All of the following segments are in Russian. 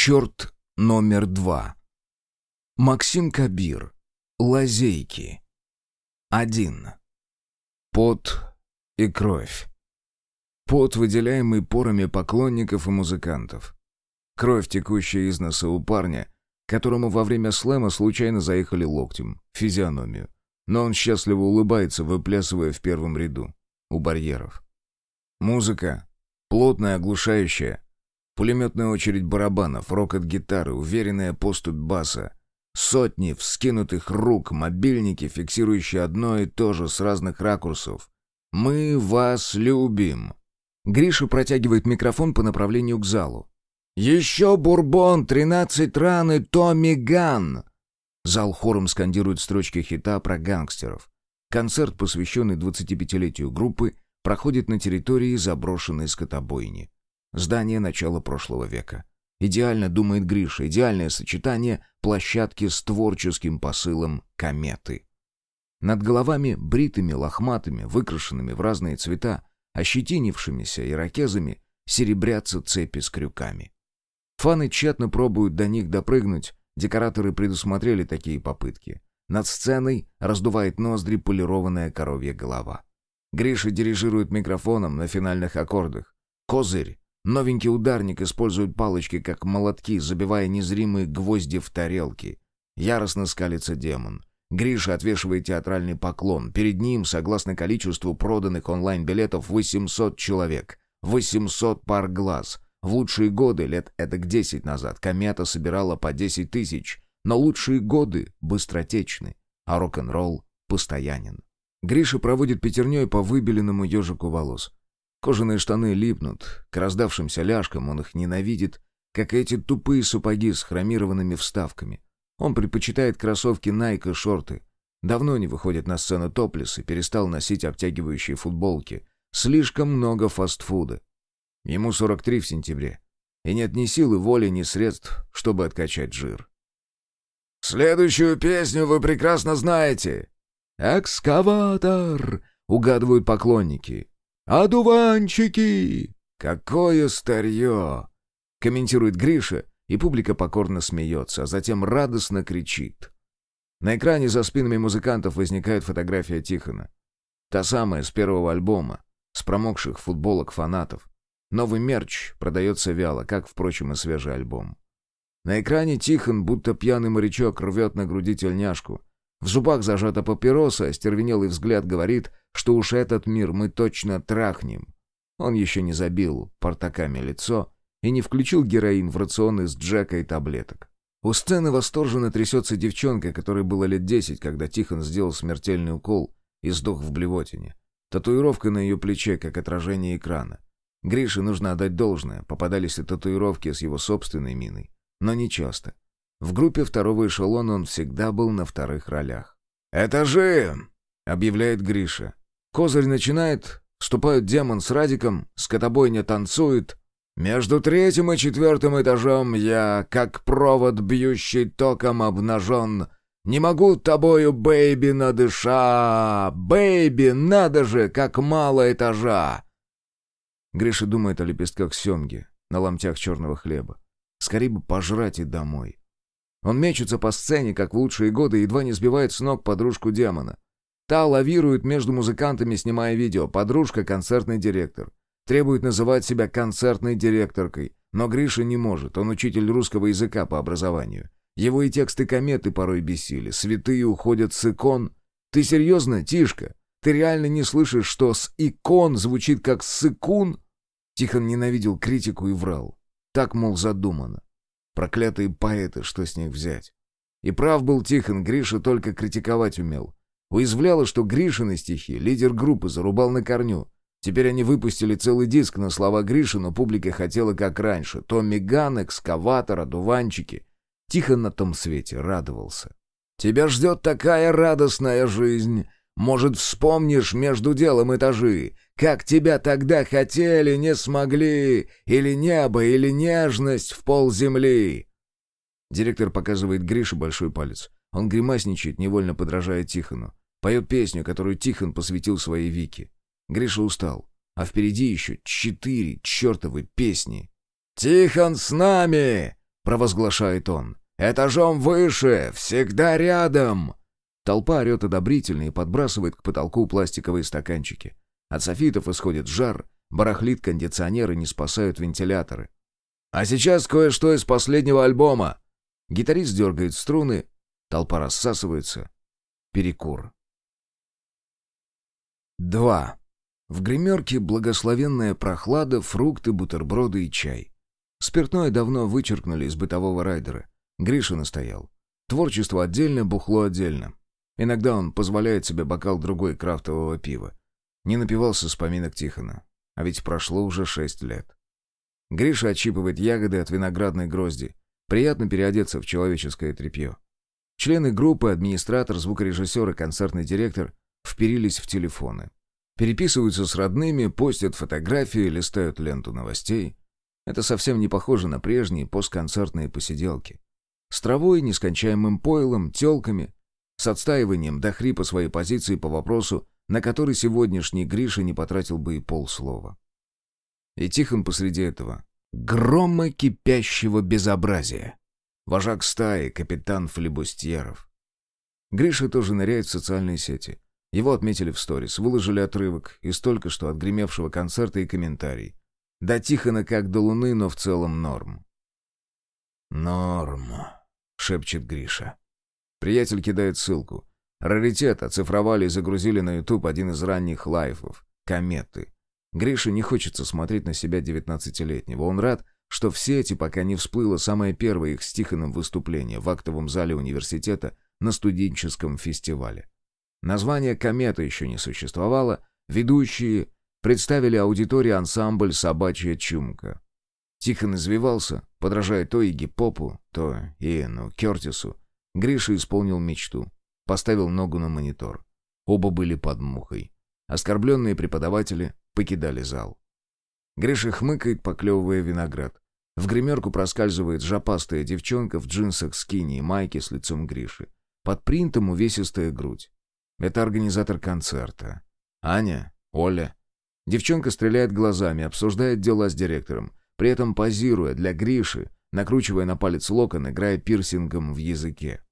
Черт номер два. Максим Кабир. Лазейки. Один. Пот и кровь. Пот, выделяемый порами поклонников и музыкантов. Кровь, текущая из носа у парня, которому во время слэма случайно заехали локтем, физиономию. Но он счастливо улыбается, выплясывая в первом ряду, у барьеров. Музыка, плотная, оглушающая, Пулеметная очередь барабанов, рокот гитары, уверенная поступь баса. Сотни вскинутых рук, мобильники, фиксирующие одно и то же с разных ракурсов. «Мы вас любим!» Гриша протягивает микрофон по направлению к залу. «Еще бурбон, тринадцать ран и Томми Ган!» Зал хором скандирует строчки хита про гангстеров. Концерт, посвященный 25-летию группы, проходит на территории заброшенной скотобойни. Здание начала прошлого века. Идеально, думает Гриша, идеальное сочетание площадки с творческим посылом кометы. Над головами, бритыми, лохматыми, выкрашенными в разные цвета, ощетинившимися ирокезами, серебрятся цепи с крюками. Фаны тщетно пробуют до них допрыгнуть, декораторы предусмотрели такие попытки. Над сценой раздувает ноздри полированная коровья голова. Гриша дирижирует микрофоном на финальных аккордах. Козырь Новенький ударник использует палочки как молотки, забивая незримые гвозди в тарелки. Яростно скалится демон. Гриша отвешивает театральный поклон. Перед ним, согласно количеству проданных онлайн-билетов, 800 человек. 800 пар глаз. В лучшие годы, лет эдак 10 назад, комета собирала по 10 тысяч. Но лучшие годы быстротечны, а рок-н-ролл постоянен. Гриша проводит пятерней по выбеленному ежику волос. Кожаные штаны липнут, к раздавшимся ляжкам он их ненавидит, как эти тупые сапоги с хромированными вставками. Он предпочитает кроссовки Nike и шорты. Давно не выходит на сцену топлес и перестал носить обтягивающие футболки. Слишком много фастфуда. Ему 43 в сентябре. И нет ни силы, воли, ни средств, чтобы откачать жир. «Следующую песню вы прекрасно знаете!» «Экскаватор!» — угадывают поклонники. «Одуванчики!» «Какое старье!» — комментирует Гриша, и публика покорно смеется, а затем радостно кричит. На экране за спинами музыкантов возникает фотография Тихона. Та самая с первого альбома, с промокших футболок фанатов. Новый мерч продается вяло, как, впрочем, и свежий альбом. На экране Тихон, будто пьяный морячок, рвет на груди тельняшку, в зубах зажата папироса, остервенелый взгляд говорит, что уж этот мир мы точно трахнем. Он еще не забил портаками лицо и не включил героин в рацион из джека и таблеток. У сцены восторженно трясется девчонка, которой было лет десять, когда Тихон сделал смертельный укол и сдох в блевотине. Татуировка на ее плече, как отражение экрана. Грише нужно отдать должное, попадались и татуировки с его собственной миной, но не часто. В группе второго эшелона он всегда был на вторых ролях. «Этажи!» — объявляет Гриша. Козырь начинает, вступают демон с Радиком, скотобойня танцует. «Между третьим и четвертым этажом я, как провод, бьющий током, обнажен. Не могу тобою, baby, надыша! Baby, надо же, как мало этажа!» Гриша думает о лепестках семги, на ломтях черного хлеба. Скорее бы пожрать и домой. Он мечется по сцене, как в лучшие годы, едва не сбивает с ног подружку демона. Та лавирует между музыкантами, снимая видео. Подружка — концертный директор. Требует называть себя концертной директоркой. Но Гриша не может, он учитель русского языка по образованию. Его и тексты кометы порой бесили. Святые уходят с икон. Ты серьезно, Тишка? Ты реально не слышишь, что с икон звучит как сыкун? Тихон ненавидел критику и врал. Так, мол, задумано. Проклятые поэты, что с них взять? И прав был Тихон, Гриша только критиковать умел. Уязвляло, что Гришины стихи лидер группы зарубал на корню. Теперь они выпустили целый диск на слова Гриши, но публика хотела как раньше. Томми Ган, экскаватор, одуванчики. Тихон на том свете радовался. «Тебя ждет такая радостная жизнь!» Может, вспомнишь между делом этажи, как тебя тогда хотели, не смогли, или небо, или нежность в пол земли?» Директор показывает Грише большой палец. Он гримасничает, невольно подражая Тихону. Поет песню, которую Тихон посвятил своей Вике. Гриша устал, а впереди еще четыре чертовы песни. «Тихон с нами!» провозглашает он. «Этажом выше! Всегда рядом!» Толпа орет одобрительно и подбрасывает к потолку пластиковые стаканчики. От софитов исходит жар, барахлит кондиционер и не спасают вентиляторы. «А сейчас кое-что из последнего альбома!» Гитарист дергает струны, толпа рассасывается. Перекур. 2. В гримерке благословенная прохлада, фрукты, бутерброды и чай. Спиртное давно вычеркнули из бытового райдера. Гриша настоял. Творчество отдельно, бухло отдельно. Иногда он позволяет себе бокал другой крафтового пива. Не напивался с поминок Тихона. А ведь прошло уже шесть лет. Гриша отщипывает ягоды от виноградной грозди. Приятно переодеться в человеческое тряпье. Члены группы, администратор, звукорежиссер и концертный директор вперились в телефоны. Переписываются с родными, постят фотографии, листают ленту новостей. Это совсем не похоже на прежние постконцертные посиделки. С травой, нескончаемым пойлом, телками, с отстаиванием до хрипа своей позиции по вопросу, на который сегодняшний Гриша не потратил бы и полслова. И Тихон посреди этого грома кипящего безобразия. Вожак стаи, капитан флебустьеров. Гриша тоже ныряет в социальные сети. Его отметили в сторис, выложили отрывок из только что отгремевшего концерта и комментарий. До Тихона как до Луны, но в целом норм. «Норм», — шепчет Гриша. Приятель кидает ссылку. Раритет оцифровали и загрузили на YouTube один из ранних лайфов — «Кометы». Грише не хочется смотреть на себя девятнадцатилетнего. Он рад, что в сети пока не всплыло самое первое их с Тихоном выступление в актовом зале университета на студенческом фестивале. Название «Комета» еще не существовало, ведущие представили аудитории ансамбль «Собачья чумка». Тихон извивался, подражая то Игги Попу, то Иэну Кертису. Гриша исполнил мечту. Поставил ногу на монитор. Оба были под мухой. Оскорбленные преподаватели покидали зал. Гриша хмыкает, поклевывая виноград. В гримерку проскальзывает жопастая девчонка в джинсах скини и майке с лицом Гриши. Под принтом увесистая грудь. Это организатор концерта. Аня, Оля. Девчонка стреляет глазами, обсуждает дела с директором, при этом позируя для Гриши, накручивая на палец локон, играя пирсингом в языке.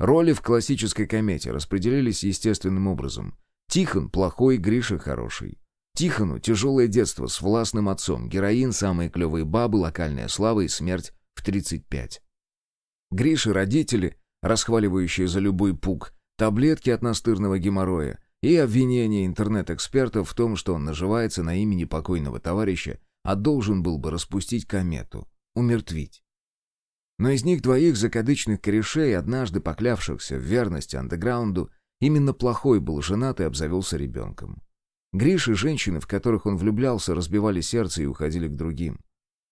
Роли в классической комете распределились естественным образом. Тихон плохой, Гриша хороший. Тихону тяжелое детство с властным отцом, героин, самые клевые бабы, локальная слава и смерть в 35. Грише родители, расхваливающие за любой пук, таблетки от настырного геморроя и обвинение интернет-экспертов в том, что он наживается на имени покойного товарища, а должен был бы распустить комету, умертвить. Но из них двоих закадычных корешей, однажды поклявшихся в верности андеграунду, именно плохой был женат и обзавелся ребенком. Гриши, женщины, в которых он влюблялся, разбивали сердце и уходили к другим.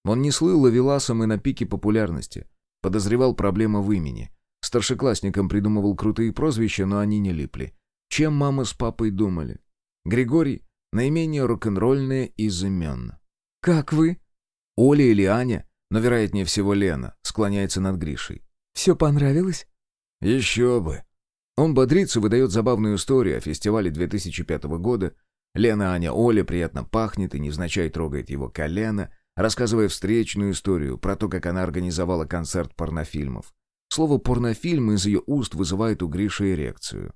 Он не слыл ловеласом и на пике популярности. Подозревал проблема в имени. Старшеклассникам придумывал крутые прозвища, но они не липли. Чем мама с папой думали? Григорий — наименее рок-н-ролльное из имен. «Как вы?» Оля или Аня, но вероятнее всего Лена, склоняется над Гришей. «Все понравилось?» «Еще бы!» Он бодрится, выдает забавную историю о фестивале 2005 года. Лена, Аня, Оля приятно пахнет и невзначай трогает его колено, рассказывая встречную историю про то, как она организовала концерт порнофильмов. Слово «порнофильм» из ее уст вызывает у Гриши эрекцию.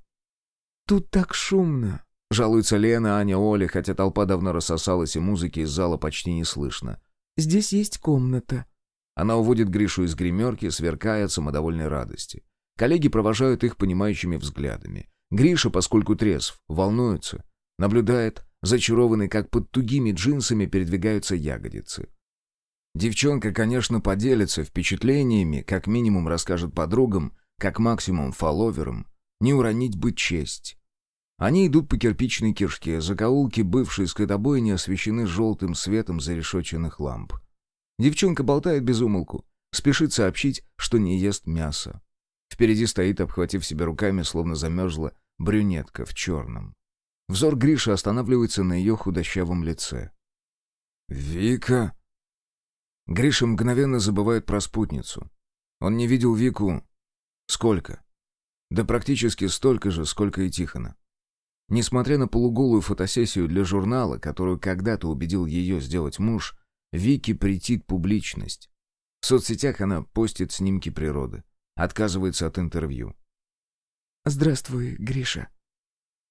«Тут так шумно», — жалуется Лена, Аня, Оля, хотя толпа давно рассосалась и музыки из зала почти не слышно. «Здесь есть комната». Она уводит Гришу из гримерки, сверкая от самодовольной радости. Коллеги провожают их понимающими взглядами. Гриша, поскольку трезв, волнуется. Наблюдает, зачарованный, как под тугими джинсами передвигаются ягодицы. Девчонка, конечно, поделится впечатлениями, как минимум расскажет подругам, как максимум фолловерам. Не уронить бы честь. Они идут по кирпичной кишке, закоулки бывшей скотобойни освещены желтым светом зарешоченных ламп. Девчонка болтает без умолку, спешит сообщить, что не ест мясо. Впереди стоит, обхватив себя руками, словно замерзла, брюнетка в черном. Взор Гриши останавливается на ее худощавом лице. «Вика?» Гриша мгновенно забывает про спутницу. Он не видел Вику... Сколько? Да практически столько же, сколько и Тихона. Несмотря на полуголую фотосессию для журнала, которую когда-то убедил ее сделать муж, Вике претит публичность. В соцсетях она постит снимки природы. Отказывается от интервью. «Здравствуй, Гриша».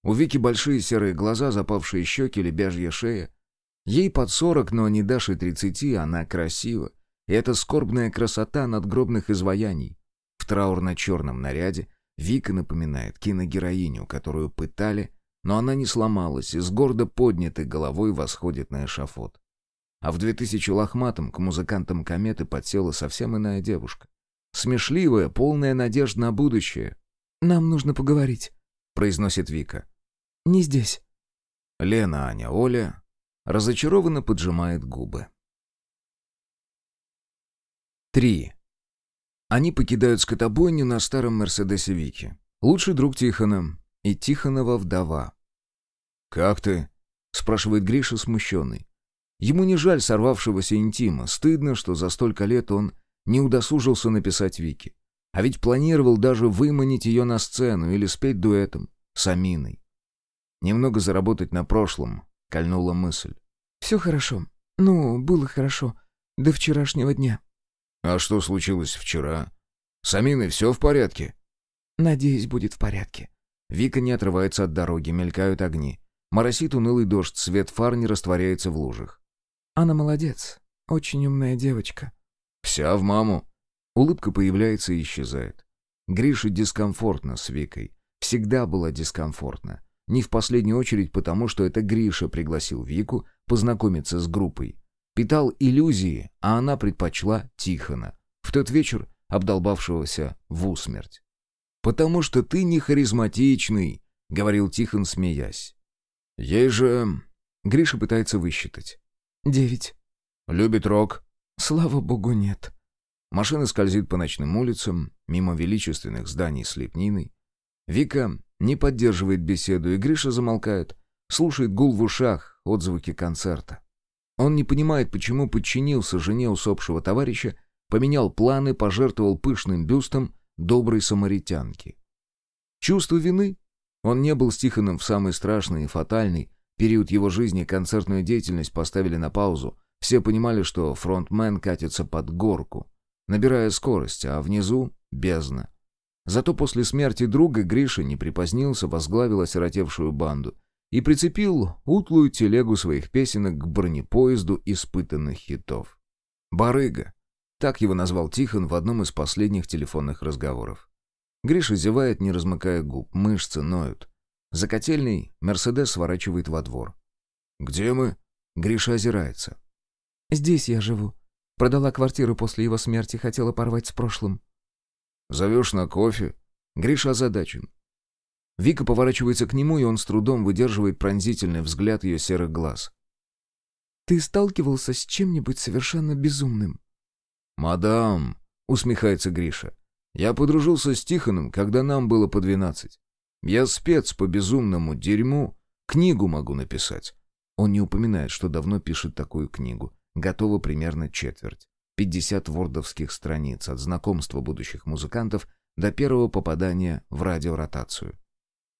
У Вики большие серые глаза, запавшие щеки, лебяжья шея. Ей под сорок, но не дашь и тридцати, она красива. И это скорбная красота надгробных изваяний. В траурно-черном наряде Вика напоминает киногероиню, которую пытали, но она не сломалась и с гордо поднятой головой восходит на эшафот. А в 2000 лохматом к музыкантам кометы подсела совсем иная девушка. Смешливая, полная надежд на будущее. «Нам нужно поговорить», — произносит Вика. «Не здесь». Лена, Аня, Оля разочарованно поджимает губы. 3. Они покидают скотобойню на старом Мерседесе Вики. Лучший друг Тихона и Тихонова вдова. «Как ты?» — спрашивает Гриша смущенный. Ему не жаль сорвавшегося интима, стыдно, что за столько лет он не удосужился написать Вики. А ведь планировал даже выманить ее на сцену или спеть дуэтом с Аминой. Немного заработать на прошлом, кольнула мысль. «Все хорошо. Ну, было хорошо. До вчерашнего дня». «А что случилось вчера? С Аминой все в порядке?» «Надеюсь, будет в порядке». Вика не отрывается от дороги, мелькают огни. Моросит унылый дождь, свет фар не растворяется в лужах. «Она молодец. Очень умная девочка». «Вся в маму». Улыбка появляется и исчезает. Грише дискомфортно с Викой. Всегда было дискомфортно. Не в последнюю очередь потому, что это Гриша пригласил Вику познакомиться с группой. Питал иллюзии, а она предпочла Тихона, в тот вечер обдолбавшегося в усмерть. «Потому что ты не харизматичный», — говорил Тихон, смеясь. «Ей же...» — Гриша пытается высчитать. «Девять». «Любит рок?» «Слава богу, нет». Машина скользит по ночным улицам, мимо величественных зданий с лепниной. Вика не поддерживает беседу, и Гриша замолкает, слушает гул в ушах, отзвуки концерта. Он не понимает, почему подчинился жене усопшего товарища, поменял планы, пожертвовал пышным бюстом доброй самаритянки. Чувство вины? Он не был с Тихоном в самый страшный и фатальный период его жизни, концертную деятельность поставили на паузу. Все понимали, что фронтмен катится под горку, набирая скорость, а внизу — бездна. Зато после смерти друга Гриша не припозднился, возглавил осиротевшую банду и прицепил утлую телегу своих песенок к бронепоезду испытанных хитов. «Барыга», так его назвал Тихон в одном из последних телефонных разговоров. Гриша зевает, не размыкая губ, мышцы ноют. За котельной Мерседес сворачивает во двор. «Где мы?» Гриша озирается. «Здесь я живу. Продала квартиру после его смерти, хотела порвать с прошлым». «Зовешь на кофе?» Гриша озадачен. Вика поворачивается к нему, и он с трудом выдерживает пронзительный взгляд ее серых глаз. «Ты сталкивался с чем-нибудь совершенно безумным?» «Мадам», — усмехается Гриша, — «я подружился с Тихоном, когда нам было по двенадцать. Я спец по безумному дерьму, книгу могу написать». Он не упоминает, что давно пишет такую книгу. Готова примерно четверть. Пятьдесят вордовских страниц от знакомства будущих музыкантов до первого попадания в радиоротацию.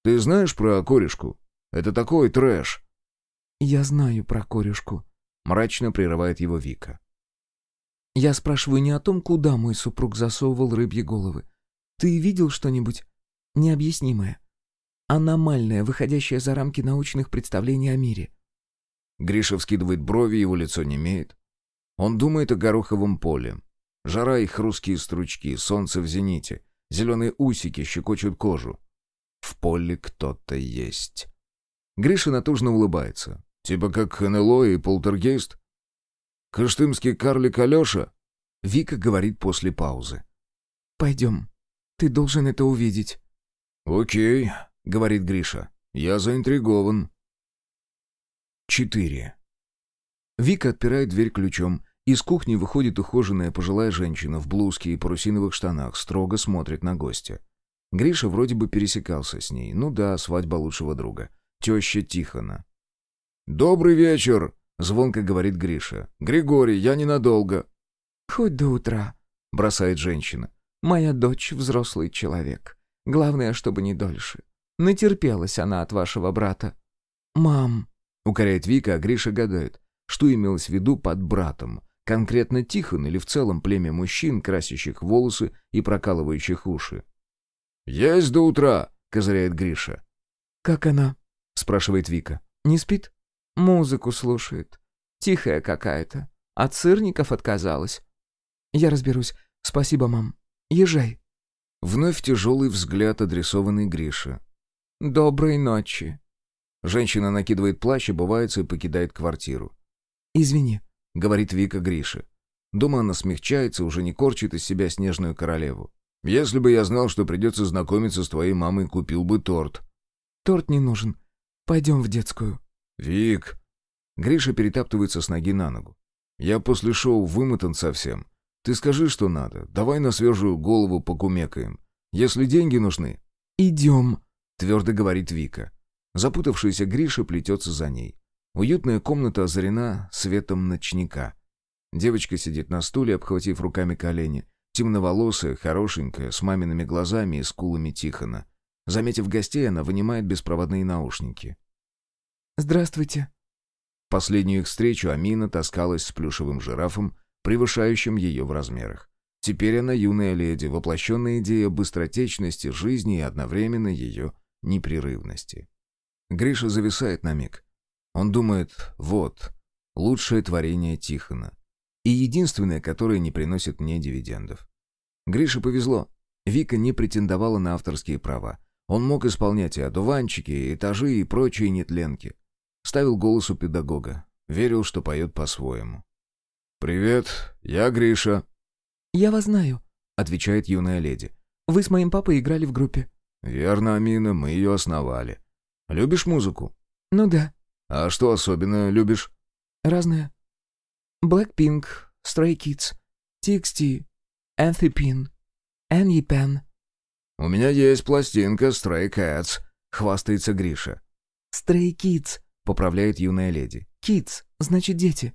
«Ты знаешь про корешку? Это такой трэш!» «Я знаю про корешку», — мрачно прерывает его Вика. «Я спрашиваю не о том, куда мой супруг засовывал рыбьи головы. Ты видел что-нибудь необъяснимое? Аномальное, выходящее за рамки научных представлений о мире?» Гриша вскидывает брови, его лицо немеет. Он думает о гороховом поле. Жара и хрусткие стручки, солнце в зените, зеленые усики щекочут кожу. В поле кто-то есть. Гриша натужно улыбается. Типа как НЛО и полтергейст. Кыштымский карлик Алеша? Вика говорит после паузы. «Пойдем. Ты должен это увидеть». «Окей», — говорит Гриша. «Я заинтригован». Четыре. Вика отпирает дверь ключом. Из кухни выходит ухоженная пожилая женщина в блузке и парусиновых штанах, строго смотрит на гостя. Гриша вроде бы пересекался с ней. Ну да, свадьба лучшего друга. Теща Тихона. «Добрый вечер!» — звонко говорит Гриша. «Григорий, я ненадолго». «Хоть до утра», — бросает женщина. «Моя дочь — взрослый человек. Главное, чтобы не дольше. Натерпелась она от вашего брата». «Мам», — укоряет Вика, а Гриша гадает, что имелось в виду под братом. конкретно Тихон или в целом племя мужчин, красящих волосы и прокалывающих уши. «Есть до утра», — козыряет Гриша. «Как она?» — спрашивает Вика. «Не спит?» «Музыку слушает. Тихая какая-то. От сырников отказалась». «Я разберусь. Спасибо, мам. Езжай». Вновь тяжелый взгляд, адресованный Грише. «Доброй ночи». Женщина накидывает плащ, обувается и покидает квартиру. «Извини», — говорит Вика Грише. Дома она смягчается, уже не корчит из себя снежную королеву. «Если бы я знал, что придется знакомиться с твоей мамой, купил бы торт». «Торт не нужен. Пойдем в детскую». «Вик!» Гриша перетаптывается с ноги на ногу. «Я после шоу вымотан совсем. Ты скажи, что надо. Давай на свежую голову покумекаем. Если деньги нужны...» «Идем», — твердо говорит Вика. Запутавшаяся Гриша плетется за ней. Уютная комната озарена светом ночника. Девочка сидит на стуле, обхватив руками колени. Темноволосая, хорошенькая, с мамиными глазами и скулами Тихона. Заметив гостей, она вынимает беспроводные наушники. «Здравствуйте». Последнюю их встречу Амина таскалась с плюшевым жирафом, превышающим ее в размерах. Теперь она юная леди, воплощенная идея быстротечности жизни и одновременно ее непрерывности. Гриша зависает на миг. Он думает, вот, лучшее творение Тихона. И единственное, которое не приносит мне дивидендов. Грише повезло. Вика не претендовала на авторские права. Он мог исполнять и одуванчики, и этажи, и прочие нетленки. Ставил голос у педагога. Верил, что поет по-своему. «Привет, я Гриша». «Я вас знаю», — отвечает юная леди. «Вы с моим папой играли в группе». «Верно, Амина, мы ее основали. Любишь музыку?» «Ну да». «А что особенно любишь?» «Разное. Blackpink, Stray Kids, TXT, Anthropin, Annie Pen». «У меня есть пластинка Stray Cats», — хвастается Гриша. «Stray Kids», — поправляет юная леди. «Kids, значит дети».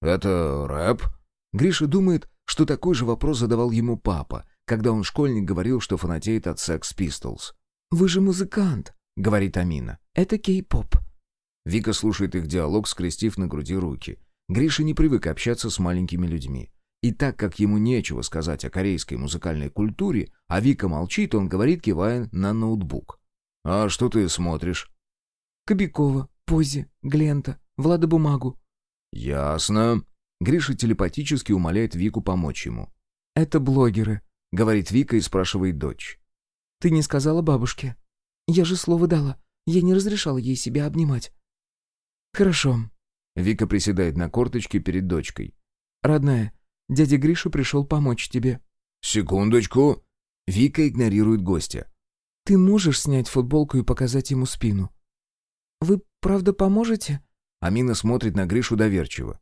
«Это рэп?» Гриша думает, что такой же вопрос задавал ему папа, когда он школьник говорил, что фанатеет от Sex Pistols. «Вы же музыкант», — говорит Амина. «Это кей-поп». Вика слушает их диалог, скрестив на груди руки. Гриша не привык общаться с маленькими людьми. И так как ему нечего сказать о корейской музыкальной культуре, а Вика молчит, он говорит, кивая на ноутбук. «А что ты смотришь?» «Кобякова, Пози, Глента, Влада Бумагу». «Ясно». Гриша телепатически умоляет Вику помочь ему. «Это блогеры», — говорит Вика и спрашивает дочь. «Ты не сказала бабушке?» «Я же слово дала. Я не разрешала ей себя обнимать». «Хорошо». Вика приседает на корточке перед дочкой. «Родная, дядя Гриша пришел помочь тебе». «Секундочку». Вика игнорирует гостя. «Ты можешь снять футболку и показать ему спину?» «Вы правда поможете?» Амина смотрит на Гришу доверчиво.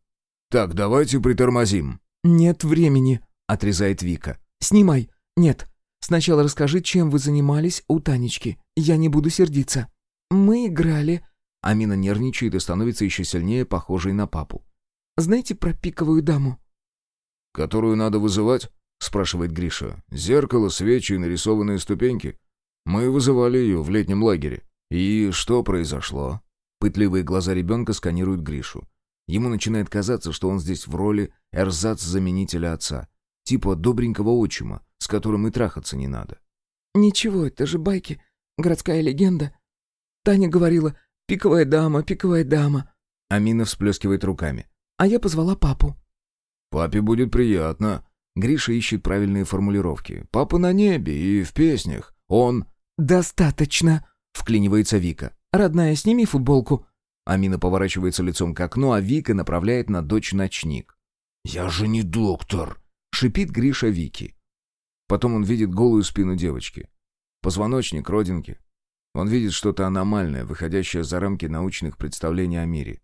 «Так, давайте притормозим». «Нет времени», — отрезает Вика. «Снимай. Нет. Сначала расскажи, чем вы занимались у Танечки. Я не буду сердиться». «Мы играли...» Амина нервничает и становится еще сильнее похожей на папу. «Знаете про пиковую даму?» «Которую надо вызывать?» — спрашивает Гриша. «Зеркало, свечи и нарисованные ступеньки. Мы вызывали ее в летнем лагере. И что произошло?» Пытливые глаза ребенка сканируют Гришу. Ему начинает казаться, что он здесь в роли эрзац-заменителя отца. Типа добренького отчима, с которым и трахаться не надо. «Ничего, это же байки. Городская легенда. Таня говорила, пиковая дама, пиковая дама». Амина всплескивает руками. «А я позвала папу». «Папе будет приятно». Гриша ищет правильные формулировки. «Папа на небе и в песнях. Он...» «Достаточно», — вклинивается Вика. «Родная, сними футболку». Амина поворачивается лицом к окну, а Вика направляет на дочь ночник. «Я же не доктор», — шипит Гриша Вики. Потом он видит голую спину девочки. Позвоночник, родинки. Он видит что-то аномальное, выходящее за рамки научных представлений о мире.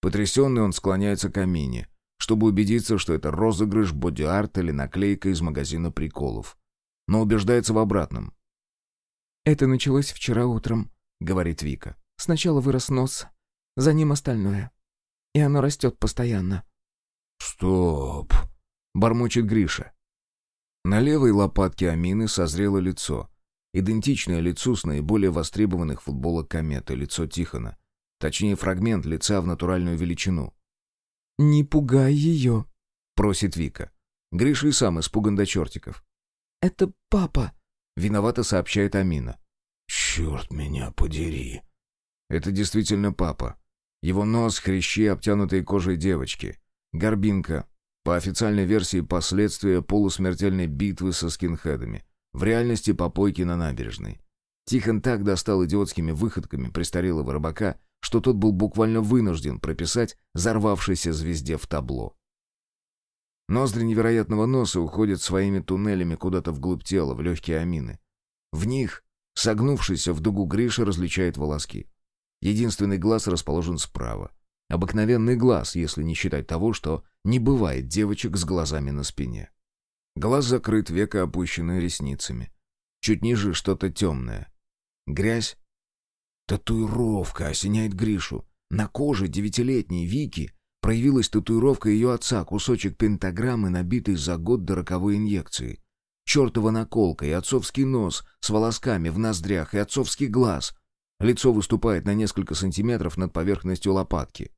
Потрясенный он склоняется к Амине, чтобы убедиться, что это розыгрыш, боди-арт или наклейка из магазина приколов. Но убеждается в обратном. «Это началось вчера утром», — говорит Вика. «Сначала вырос нос, за ним остальное. И оно растет постоянно». «Стоп!» — бормочет Гриша. На левой лопатке Амины созрело лицо. Идентичное лицу с наиболее востребованных футболок кометы, лицо Тихона. Точнее, фрагмент лица в натуральную величину. «Не пугай ее», просит Вика. Гриша и сам испуган до чертиков. «Это папа», — виновато сообщает Амина. «Черт меня подери!» Это действительно папа. Его нос, хрящи, обтянутые кожей девочки. Горбинка. По официальной версии, последствия полусмертельной битвы со скинхедами. В реальности попойки на набережной. Тихон так достал идиотскими выходками престарелого рыбака, что тот был буквально вынужден прописать взорвавшейся звезде в табло. Ноздри невероятного носа уходят своими туннелями куда-то вглубь тела, в легкие амины. В них, согнувшийся в дугу Гриша, различает волоски. Единственный глаз расположен справа. Обыкновенный глаз, если не считать того, что не бывает девочек с глазами на спине. Глаз закрыт, века опущенные ресницами. Чуть ниже что-то темное. Грязь. Татуировка осеняет Гришу. На коже девятилетней Вики проявилась татуировка ее отца, кусочек пентаграммы, набитый за год до роковой инъекции. Чертова наколка и отцовский нос с волосками в ноздрях и отцовский глаз. Лицо выступает на несколько сантиметров над поверхностью лопатки.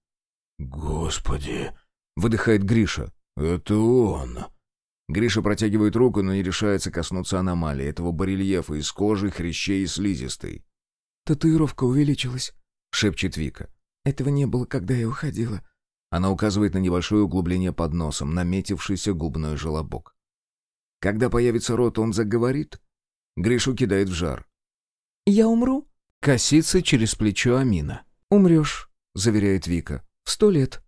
«Господи!» — выдыхает Гриша. «Это он!» Гриша протягивает руку, но не решается коснуться аномалии, этого барельефа из кожи, хрящей и слизистой. «Татуировка увеличилась», — шепчет Вика. «Этого не было, когда я уходила». Она указывает на небольшое углубление под носом, наметившийся губной желобок. Когда появится рот, он заговорит? Гришу кидает в жар. «Я умру?» — косится через плечо Амина. «Умрешь», — заверяет Вика. «В сто лет».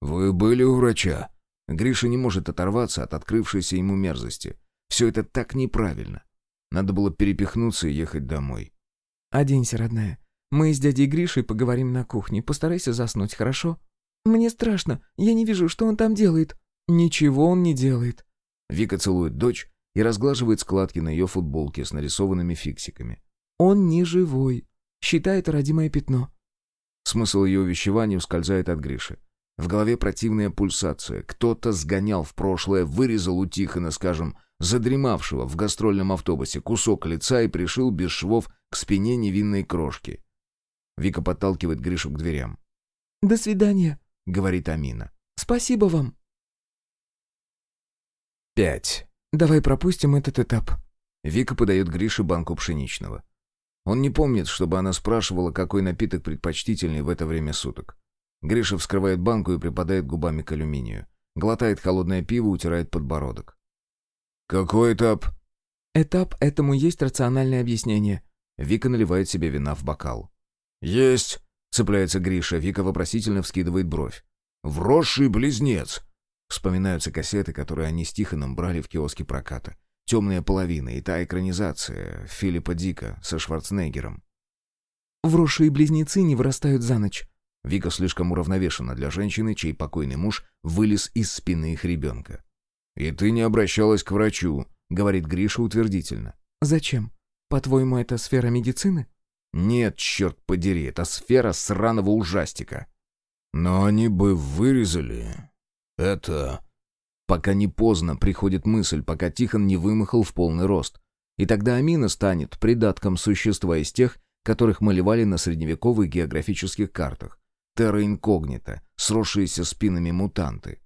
«Вы были у врача?» Гриша не может оторваться от открывшейся ему мерзости. Все это так неправильно. Надо было перепихнуться и ехать домой. «Оденься, родная. Мы с дядей Гришей поговорим на кухне. Постарайся заснуть, хорошо?» «Мне страшно. Я не вижу, что он там делает». «Ничего он не делает». Вика целует дочь и разглаживает складки на ее футболке с нарисованными фиксиками. «Он не живой. Считай это родимое пятно». Смысл ее увещевания ускользает от Гриши. В голове противная пульсация. Кто-то сгонял в прошлое, вырезал у Тихона, скажем, задремавшего в гастрольном автобусе кусок лица и пришил без швов к спине невинной крошки. Вика подталкивает Гришу к дверям. «До свидания», — говорит Амина. «Спасибо вам». Пять. «Давай пропустим этот этап». Вика подает Грише банку пшеничного. Он не помнит, чтобы она спрашивала, какой напиток предпочтительней в это время суток. Гриша вскрывает банку и припадает губами к алюминию. Глотает холодное пиво, утирает подбородок. «Какой этап?» «Этап этому есть рациональное объяснение». Вика наливает себе вина в бокал. «Есть!» — цепляется Гриша. Вика вопросительно вскидывает бровь. «Вросший близнец!» Вспоминаются кассеты, которые они с Тихоном брали в киоске проката. «Темная половина» и та экранизация Филиппа Дика со Шварценеггером. «Вросшие близнецы не вырастают за ночь». Вика слишком уравновешена для женщины, чей покойный муж вылез из спины их ребенка. «И ты не обращалась к врачу», — говорит Гриша утвердительно. «Зачем? По-твоему, это сфера медицины?» «Нет, черт подери, это сфера сраного ужастика». «Но они бы вырезали это...» Пока не поздно приходит мысль, пока Тихон не вымахал в полный рост. И тогда Амина станет придатком существа из тех, которых малевали на средневековых географических картах. Терра инкогнита, сросшиеся спинами мутанты.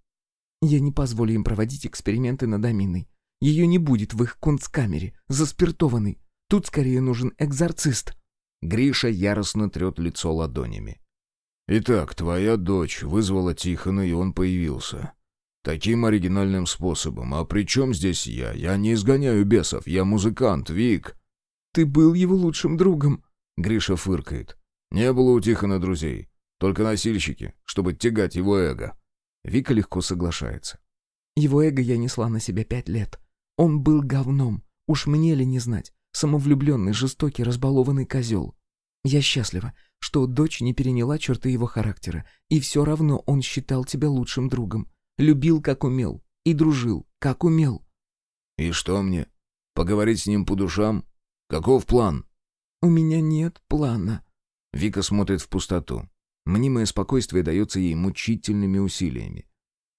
«Я не позволю им проводить эксперименты над Аминой. Ее не будет в их кунсткамере, заспиртованной. Тут скорее нужен экзорцист». Гриша яростно трет лицо ладонями. «Итак, твоя дочь вызвала Тихона, и он появился. Таким оригинальным способом. А при чем здесь я? Я не изгоняю бесов, я музыкант, Вик». «Ты был его лучшим другом», — Гриша фыркает. «Не было у Тихона друзей. Только носильщики, чтобы тягать его эго». Вика легко соглашается. «Его эго я несла на себя пять лет. Он был говном. Уж мне ли не знать. Самовлюбленный, жестокий, разбалованный козел. Я счастлива, что дочь не переняла черты его характера, и все равно он считал тебя лучшим другом. Любил, как умел, и дружил, как умел. «И что мне? Поговорить с ним по душам? Каков план?» «У меня нет плана». Вика смотрит в пустоту. Мнимое спокойствие дается ей мучительными усилиями.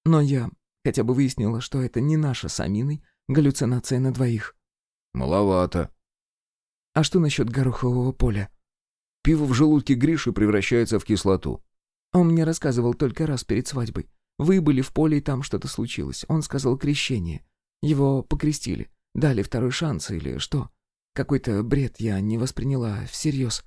«Но я хотя бы выяснила, что это не наша с Аминой галлюцинация на двоих». «Маловато». «А что насчет горохового поля?» Пиво в желудке Гриши превращается в кислоту. Он мне рассказывал только раз перед свадьбой. Вы были в поле, и там что-то случилось. Он сказал крещение. Его покрестили. Дали второй шанс или что? Какой-то бред я не восприняла всерьез».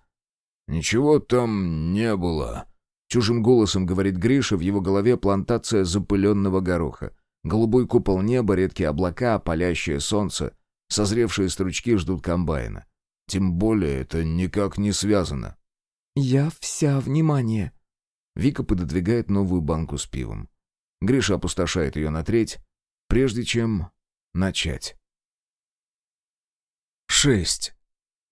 «Ничего там не было», — чужим голосом говорит Гриша, в его голове плантация запыленного гороха. Голубой купол неба, редкие облака, палящее солнце. Созревшие стручки ждут комбайна. Тем более это никак не связано. «Я вся внимание». Вика пододвигает новую банку с пивом. Гриша опустошает ее на треть, прежде чем начать. 6.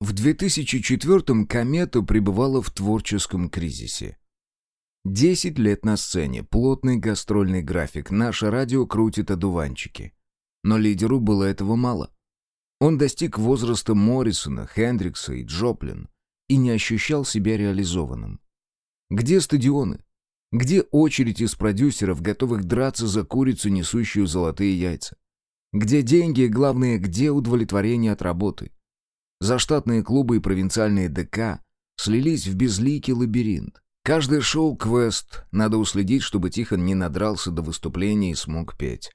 В 2004-м «Комета» пребывала в творческом кризисе. Десять лет на сцене, плотный гастрольный график, наше радио крутит одуванчики. Но лидеру было этого мало. Он достиг возраста Моррисона, Хендрикса и Джоплин и не ощущал себя реализованным. Где стадионы? Где очередь из продюсеров, готовых драться за курицу, несущую золотые яйца? Где деньги и, главное, где удовлетворение от работы? Заштатные клубы и провинциальные ДК слились в безликий лабиринт. Каждое шоу — квест, надо уследить, чтобы Тихон не надрался до выступления и смог петь.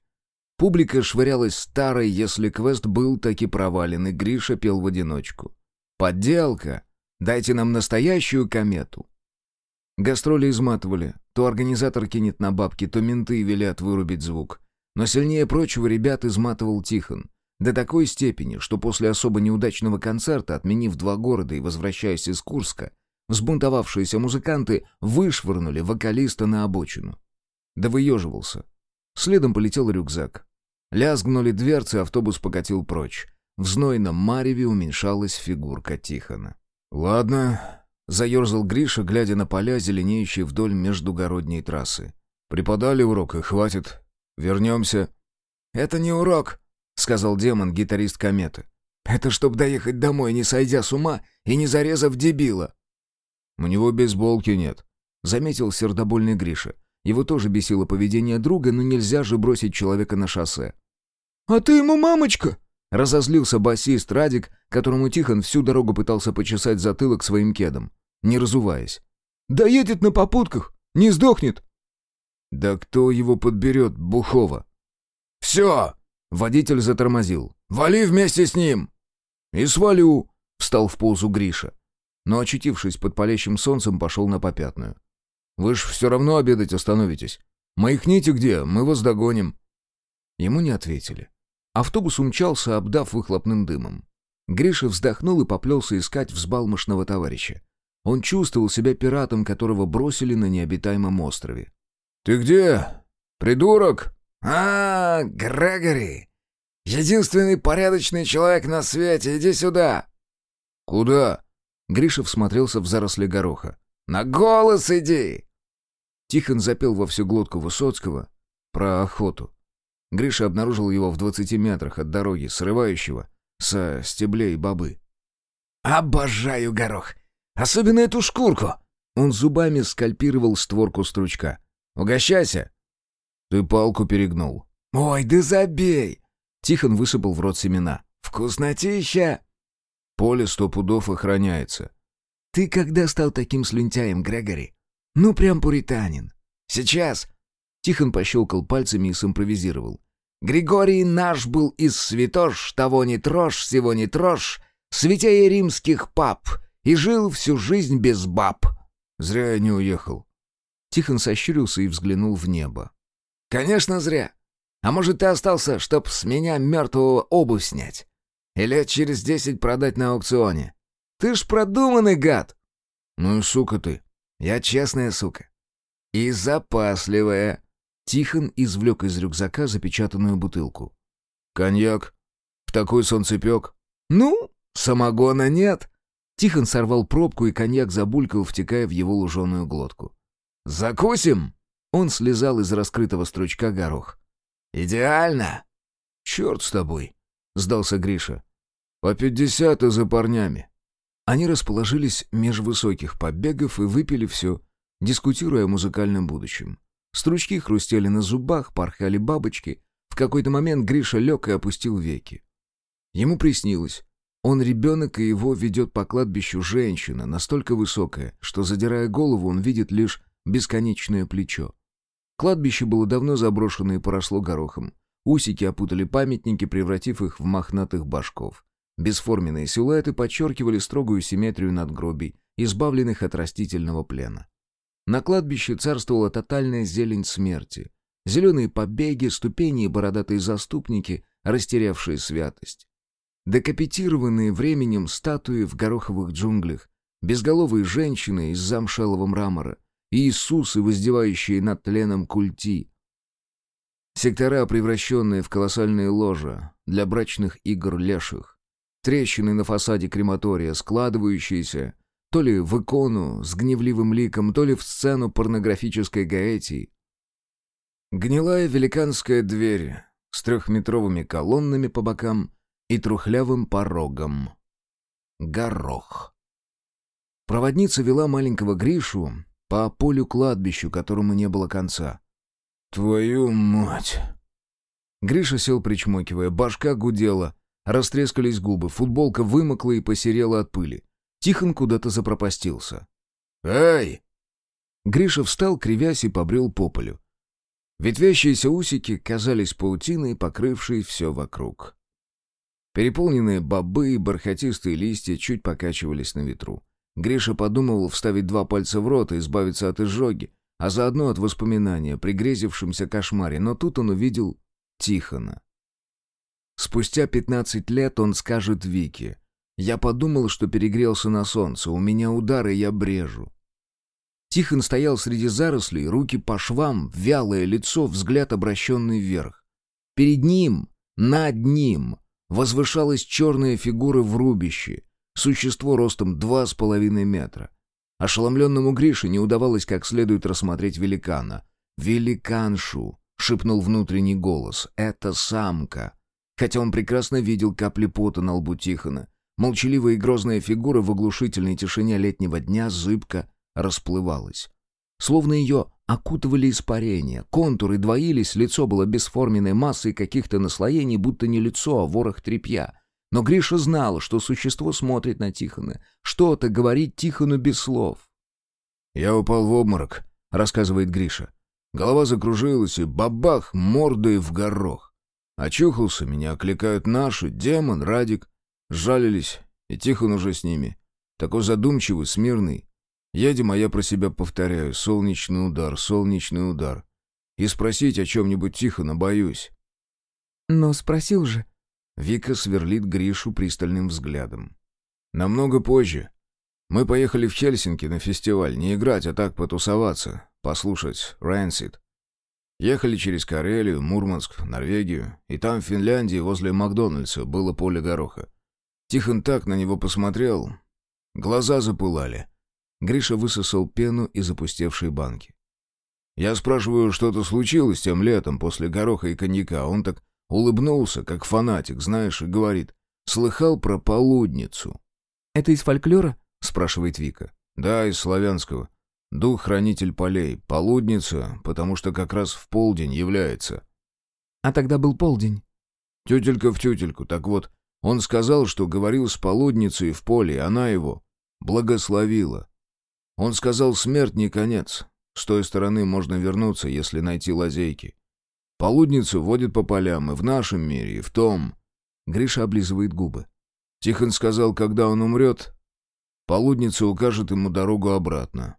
Публика швырялась старой, если квест был таки провален, и Гриша пел в одиночку. «Подделка! Дайте нам настоящую комету!» Гастроли изматывали. То организатор кинет на бабки, то менты велят вырубить звук. Но сильнее прочего ребят изматывал Тихон. До такой степени, что после особо неудачного концерта, отменив два города и возвращаясь из Курска, взбунтовавшиеся музыканты вышвырнули вокалиста на обочину. Да выеживался. Следом полетел рюкзак. Лязгнули дверцы, автобус покатил прочь. В знойном мареве уменьшалась фигурка Тихона. «Ладно», — заерзал Гриша, глядя на поля, зеленеющие вдоль междугородней трассы. «Преподали урок, и хватит. Вернемся». «Это не урок», — сказал демон, гитарист кометы. «Это чтоб доехать домой, не сойдя с ума и не зарезав дебила». «У него бейсболки нет», — заметил сердобольный Гриша. Его тоже бесило поведение друга, но нельзя же бросить человека на шоссе. «А ты ему мамочка?» — разозлился басист Радик, которому Тихон всю дорогу пытался почесать затылок своим кедом, не разуваясь. «Да едет на попутках, не сдохнет». «Да кто его подберет, Бухова?» «Все!» Водитель затормозил. «Вали вместе с ним!» «И свалю!» — встал в позу Гриша. Но, очутившись под палящим солнцем, пошел на попятную. «Вы ж все равно обедать остановитесь. Маякните где, мы вас догоним». Ему не ответили. Автобус умчался, обдав выхлопным дымом. Гриша вздохнул и поплелся искать взбалмошного товарища. Он чувствовал себя пиратом, которого бросили на необитаемом острове. «Ты где? Придурок?» «А, Грегори! Единственный порядочный человек на свете, иди сюда!» «Куда?» Гриша всмотрелся в заросли гороха. «На голос иди!» Тихон запел во всю глотку Высоцкого про охоту. Гриша обнаружил его в двадцати метрах от дороги, срывающего со стеблей бобы. «Обожаю горох! Особенно эту шкурку!» Он зубами скальпировал створку стручка. «Угощайся!» «Ты палку перегнул». «Ой, да забей!» Тихон высыпал в рот семена. «Вкуснотища!» «Поле сто пудов охраняется». «Ты когда стал таким слюнтяем, Грегори? Ну, прям пуританин. Сейчас...» Тихон пощелкал пальцами и симпровизировал. «Григорий наш был из святош, того не трожь, всего не трожь, святее римских пап, и жил всю жизнь без баб». Зря я не уехал. Тихон сощурился и взглянул в небо. «Конечно, зря. А может, ты остался, чтоб с меня мертвого обувь снять? И лет через десять продать на аукционе? Ты ж продуманный гад!» «Ну и сука ты!» «Я честная сука. И запасливая!» Тихон извлек из рюкзака запечатанную бутылку. «Коньяк? В такой солнцепек?» «Ну, самогона нет!» Тихон сорвал пробку, и коньяк забулькал, втекая в его луженую глотку. «Закусим!» Он слезал из раскрытого стручка горох. «Идеально!» «Черт с тобой!» — сдался Гриша. «По пятьдесят и за парнями». Они расположились меж высоких побегов и выпили все, дискутируя о музыкальном будущем. Стручки хрустели на зубах, порхали бабочки. В какой-то момент Гриша лег и опустил веки. Ему приснилось. Он ребенок, и его ведет по кладбищу женщина, настолько высокая, что, задирая голову, он видит лишь бесконечное плечо. Кладбище было давно заброшено и поросло горохом. Усики опутали памятники, превратив их в мохнатых башков. Бесформенные силуэты подчеркивали строгую симметрию надгробий, избавленных от растительного плена. На кладбище царствовала тотальная зелень смерти. Зеленые побеги, ступени и бородатые заступники, растерявшие святость. Декапитированные временем статуи в гороховых джунглях, безголовые женщины из замшелого мрамора, Иисусы, воздевающие над тленом культи. Сектора, превращенные в колоссальные ложа для брачных игр леших. Трещины на фасаде крематория, складывающиеся то ли в икону с гневливым ликом, то ли в сцену порнографической гаэтии. Гнилая великанская дверь с трехметровыми колоннами по бокам и трухлявым порогом. Горох. Проводница вела маленького Гришу по полю-кладбищу, которому не было конца. «Твою мать!» Гриша сел, причмокивая, башка гудела, растрескались губы, футболка вымокла и посерела от пыли. Тихон куда-то запропастился. «Эй!» Гриша встал, кривясь, и побрел по полю. Ветвящиеся усики казались паутиной, покрывшей все вокруг. Переполненные бобы и бархатистые листья чуть покачивались на ветру. Гриша подумывал вставить два пальца в рот и избавиться от изжоги, а заодно от воспоминания о пригрезившемся кошмаре, но тут он увидел Тихона. Спустя пятнадцать лет он скажет Вике, «Я подумал, что перегрелся на солнце, у меня удар, и я брежу». Тихон стоял среди зарослей, руки по швам, вялое лицо, взгляд обращенный вверх. Перед ним, над ним, возвышалась черная фигура в рубище — Существо ростом два с половиной метра. Ошеломленному Грише не удавалось как следует рассмотреть великана. «Великаншу!» — шепнул внутренний голос. «Это самка!» Хотя он прекрасно видел капли пота на лбу Тихона. Молчаливая и грозная фигура в оглушительной тишине летнего дня зыбко расплывалась. Словно ее окутывали испарения, контуры двоились, лицо было бесформенной массой каких-то наслоений, будто не лицо, а ворох тряпья. Но Гриша знал, что существо смотрит на Тихона. Что-то говорит Тихону без слов. «Я упал в обморок», — рассказывает Гриша. Голова закружилась, и бабах мордой в горох. Очухался, меня окликают наши, демон, Радик. Жалились, и Тихон уже с ними. Такой задумчивый, смирный. Едем, а я про себя повторяю. Солнечный удар, солнечный удар. И спросить о чем-нибудь Тихона боюсь. «Но спросил же», Вика сверлит Гришу пристальным взглядом. «Намного позже. Мы поехали в Хельсинки на фестиваль, не играть, а так потусоваться, послушать Рэнсид. Ехали через Карелию, Мурманск, Норвегию, и там, в Финляндии, возле Макдональдса, было поле гороха. Тихон так на него посмотрел. Глаза запылали. Гриша высосал пену из опустевшей банки. Я спрашиваю, что-то случилось тем летом после гороха и коньяка. Он так Улыбнулся, как фанатик, знаешь, и говорит. «Слыхал про полудницу?» «Это из фольклора?» — спрашивает Вика. «Да, из славянского. Дух-хранитель полей. Полудница, потому что как раз в полдень является». «А тогда был полдень?» «Тютелька в тютельку. Так вот, он сказал, что говорил с полудницей в поле, она его благословила. Он сказал, смерть не конец. С той стороны можно вернуться, если найти лазейки. Полудницу водят по полям и в нашем мире, и в том. Гриша облизывает губы. Тихон сказал, когда он умрет, полудница укажет ему дорогу обратно.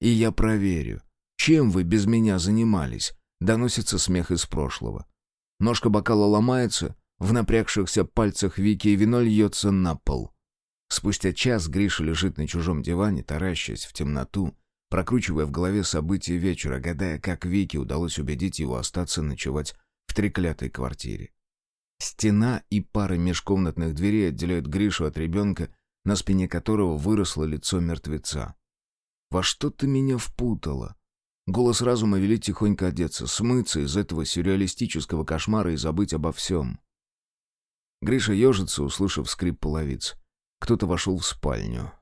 И я проверю, чем вы без меня занимались, доносится смех из прошлого. Ножка бокала ломается, в напрягшихся пальцах Вики вино льется на пол. Спустя час Гриша лежит на чужом диване, таращась в темноту, прокручивая в голове события вечера, гадая, как Вике удалось убедить его остаться ночевать в треклятой квартире. Стена и пара межкомнатных дверей отделяют Гришу от ребенка, на спине которого выросло лицо мертвеца. «Во что ты меня впутала?» Голос разума велит тихонько одеться, смыться из этого сюрреалистического кошмара и забыть обо всем. Гриша ежится, услышав скрип половиц. Кто-то вошел в спальню.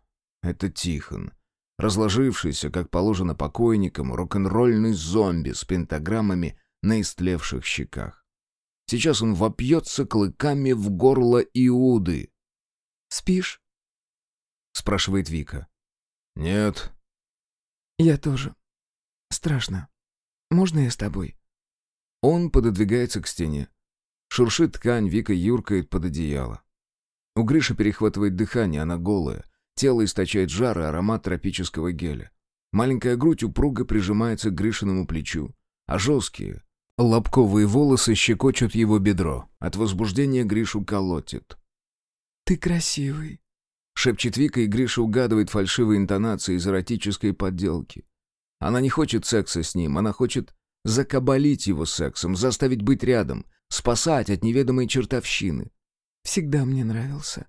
Это Тихон разложившийся, как положено покойникам, рок-н-ролльный зомби с пентаграммами на истлевших щеках. Сейчас он вопьется клыками в горло Иуды. «Спишь?» — спрашивает Вика. «Нет». «Я тоже. Страшно. Можно я с тобой?» Он пододвигается к стене. Шуршит ткань, Вика юркает под одеяло. У Гриши перехватывает дыхание, она голая. Тело источает жар и аромат тропического геля. Маленькая грудь упруго прижимается к Гришиному плечу, а жесткие, лобковые волосы щекочут его бедро. От возбуждения Гришу колотит. «Ты красивый», — шепчет Вика, и Гриша угадывает фальшивые интонации из эротической подделки. Она не хочет секса с ним, она хочет закабалить его сексом, заставить быть рядом, спасать от неведомой чертовщины. «Всегда мне нравился».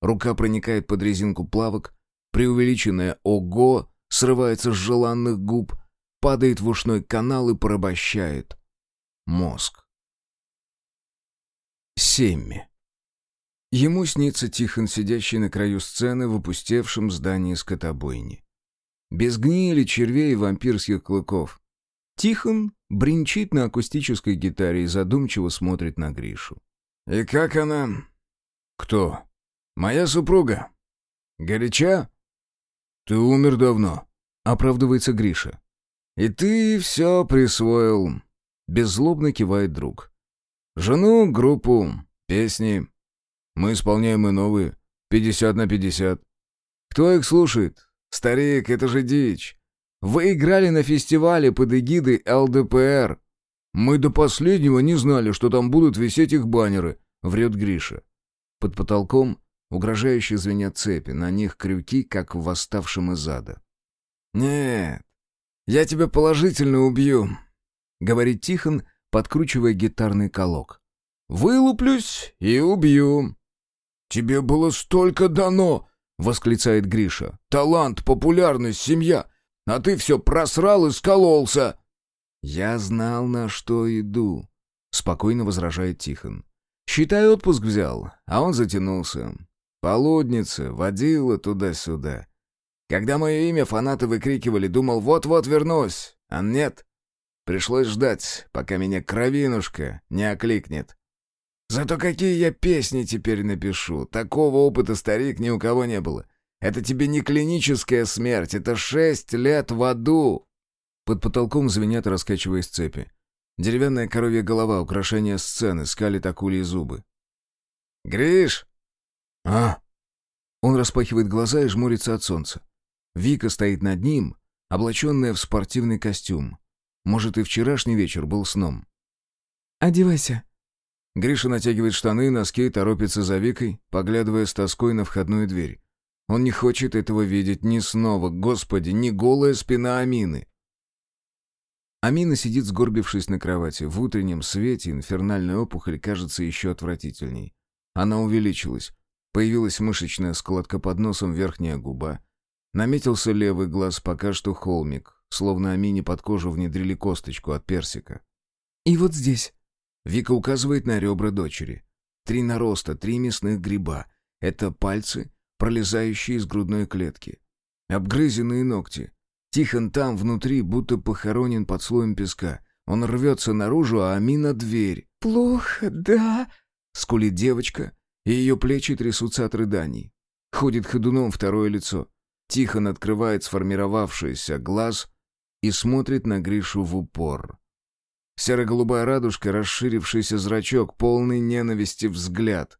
Рука проникает под резинку плавок, преувеличенное «ого» срывается с желанных губ, падает в ушной канал и порабощает мозг. 7. Ему снится Тихон, сидящий на краю сцены в опустевшем здании скотобойни. Без гнили, червей и вампирских клыков. Тихон бренчит на акустической гитаре и задумчиво смотрит на Гришу. «И как она...» «Кто?» «Моя супруга. Горяча?» «Ты умер давно», — оправдывается Гриша. «И ты все присвоил», — беззлобно кивает друг. «Жену, группу, песни. Мы исполняем и новые, пятьдесят на пятьдесят. Кто их слушает? Старик, это же дичь. Вы играли на фестивале под эгидой ЛДПР. Мы до последнего не знали, что там будут висеть их баннеры», — врет Гриша. Под потолком угрожающе звенят цепи, на них крюки, как в восставшем из ада. «Нет, я тебя положительно убью», — говорит Тихон, подкручивая гитарный колок. «Вылуплюсь и убью». «Тебе было столько дано!» — восклицает Гриша. «Талант, популярность, семья. А ты все просрал и скололся!» «Я знал, на что иду», — спокойно возражает Тихон. «Считай, отпуск взял, а он затянулся. Полудница, водила туда-сюда. Когда мое имя фанаты выкрикивали, думал, вот-вот вернусь, а нет. Пришлось ждать, пока меня кровинушка не окликнет. Зато какие я песни теперь напишу. Такого опыта, старик, ни у кого не было. Это тебе не клиническая смерть, это шесть лет в аду. Под потолком звенят, раскачиваясь цепи. Деревянная коровья голова, украшение сцены, скалит акульи зубы. «Гриш!» «А?» Он распахивает глаза и жмурится от солнца. Вика стоит над ним, облаченная в спортивный костюм. Может, и вчерашний вечер был сном. «Одевайся». Гриша натягивает штаны, носки и торопится за Викой, поглядывая с тоской на входную дверь. Он не хочет этого видеть ни снова, господи, ни голая спина Амины. Амина сидит, сгорбившись на кровати. В утреннем свете инфернальная опухоль кажется еще отвратительней. Она увеличилась. Появилась мышечная складка под носом, верхняя губа. Наметился левый глаз, пока что холмик, словно Амине под кожу внедрили косточку от персика. «И вот здесь». Вика указывает на ребра дочери. Три нароста, три мясных гриба. Это пальцы, пролезающие из грудной клетки. Обгрызенные ногти. Тихон там, внутри, будто похоронен под слоем песка. Он рвется наружу, а Амина — дверь. «Плохо, да?» — скулит девочка, и ее плечи трясутся от рыданий. Ходит ходуном второе лицо. Тихон открывает сформировавшийся глаз и смотрит на Гришу в упор. Серо-голубая радужка, расширившийся зрачок, полный ненависти взгляд.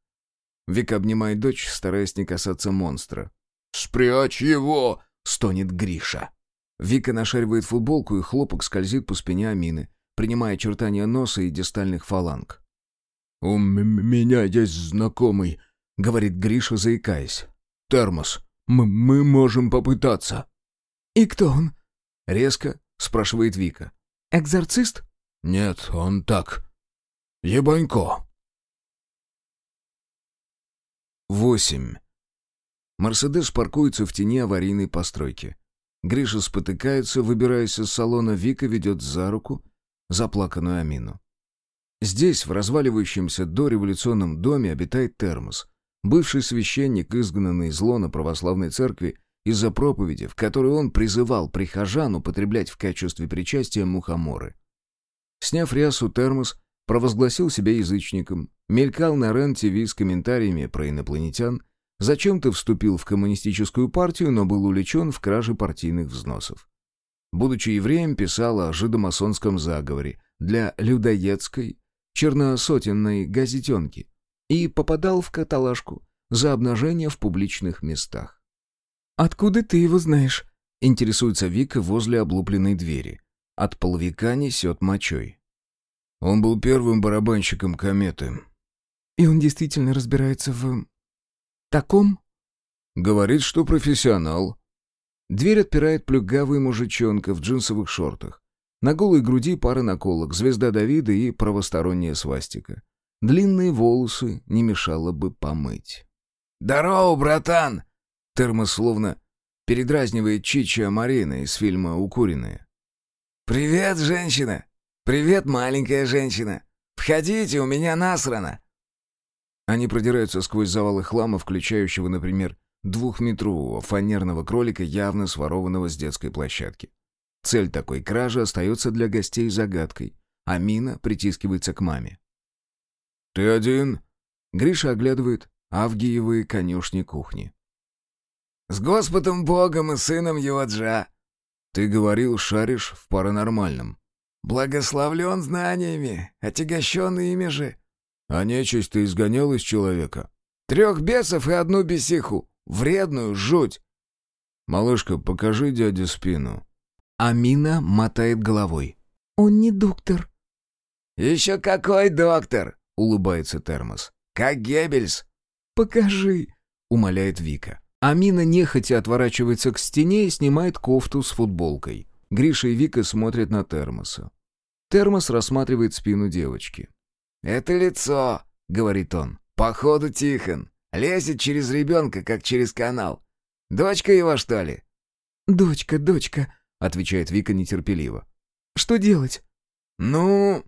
Вика обнимает дочь, стараясь не касаться монстра. «Спрячь его!» — стонет Гриша. Вика нашаривает футболку, и хлопок скользит по спине Амины, принимая очертания носа и дистальных фаланг. «У меня есть знакомый», — говорит Гриша, заикаясь. «Термос. Мы можем попытаться». «И кто он?» — резко спрашивает Вика. «Экзорцист?» «Нет, он так. Ебанько». Восемь. Мерседес паркуется в тени аварийной постройки. Гриша спотыкается, выбираясь из салона, Вика ведет за руку заплаканную Амину. Здесь, в разваливающемся дореволюционном доме, обитает термос, бывший священник, изгнанный из лона православной церкви из-за проповеди, в которой он призывал прихожан употреблять в качестве причастия мухоморы. Сняв рясу, термос провозгласил себя язычником, мелькал на РЕН-ТВ с комментариями про инопланетян, Зачем-то вступил в коммунистическую партию, но был увлечен в краже партийных взносов. Будучи евреем, писал о жидомасонском заговоре для людоедской черносотенной газетенки и попадал в каталажку за обнажение в публичных местах. «Откуда ты его знаешь?» — интересуется Вика возле облупленной двери. От половика несет мочой. Он был первым барабанщиком кометы. И он действительно разбирается в... таком? Говорит, что профессионал. Дверь отпирает плюгавый мужичонка в джинсовых шортах. На голой груди пара наколок, звезда Давида и правосторонняя свастика. Длинные волосы не мешало бы помыть. «Здорово, братан!» Термос словно передразнивает Чича Марина из фильма «Укуренные». «Привет, женщина! Привет, маленькая женщина! Входите, у меня насрано!» Они продираются сквозь завалы хлама, включающего, например, двухметрового фанерного кролика, явно сворованного с детской площадки. Цель такой кражи остается для гостей загадкой, а Мина притискивается к маме. «Ты один?» Гриша оглядывает Авгиевые конюшни кухни. «С Господом Богом и сыном его Джа!» «Ты говорил, шаришь в паранормальном». «Благословлен знаниями, отягощен ими же». «А нечисть ты изгонял из человека?» «Трех бесов и одну бесиху. Вредную жуть!» «Малышка, покажи дяде спину». Амина мотает головой. «Он не доктор». «Еще какой доктор?» — улыбается Термос. «Как Геббельс». «Покажи», — умоляет Вика. Амина нехотя отворачивается к стене и снимает кофту с футболкой. Гриша и Вика смотрят на Термоса. Термос рассматривает спину девочки. «Это лицо», — говорит он. «Походу Тихон. Лезет через ребенка, как через канал. Дочка его, что ли?» «Дочка, дочка», — отвечает Вика нетерпеливо. «Что делать?» «Ну...»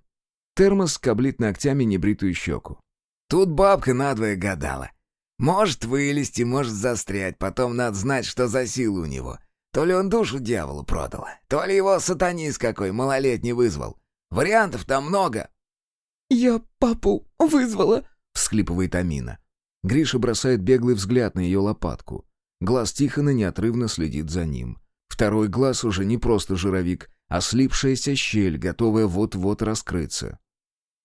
Термос скоблит ногтями небритую щеку. «Тут бабка надвое гадала. Может вылезти, может застрять, потом надо знать, что за сила у него. То ли он душу дьяволу продал, то ли его сатанист какой малолетний вызвал. Вариантов там много». «Я папу вызвала», — всхлипывает Амина. Гриша бросает беглый взгляд на ее лопатку. Глаз Тихона неотрывно следит за ним. Второй глаз уже не просто жировик, а слипшаяся щель, готовая вот-вот раскрыться.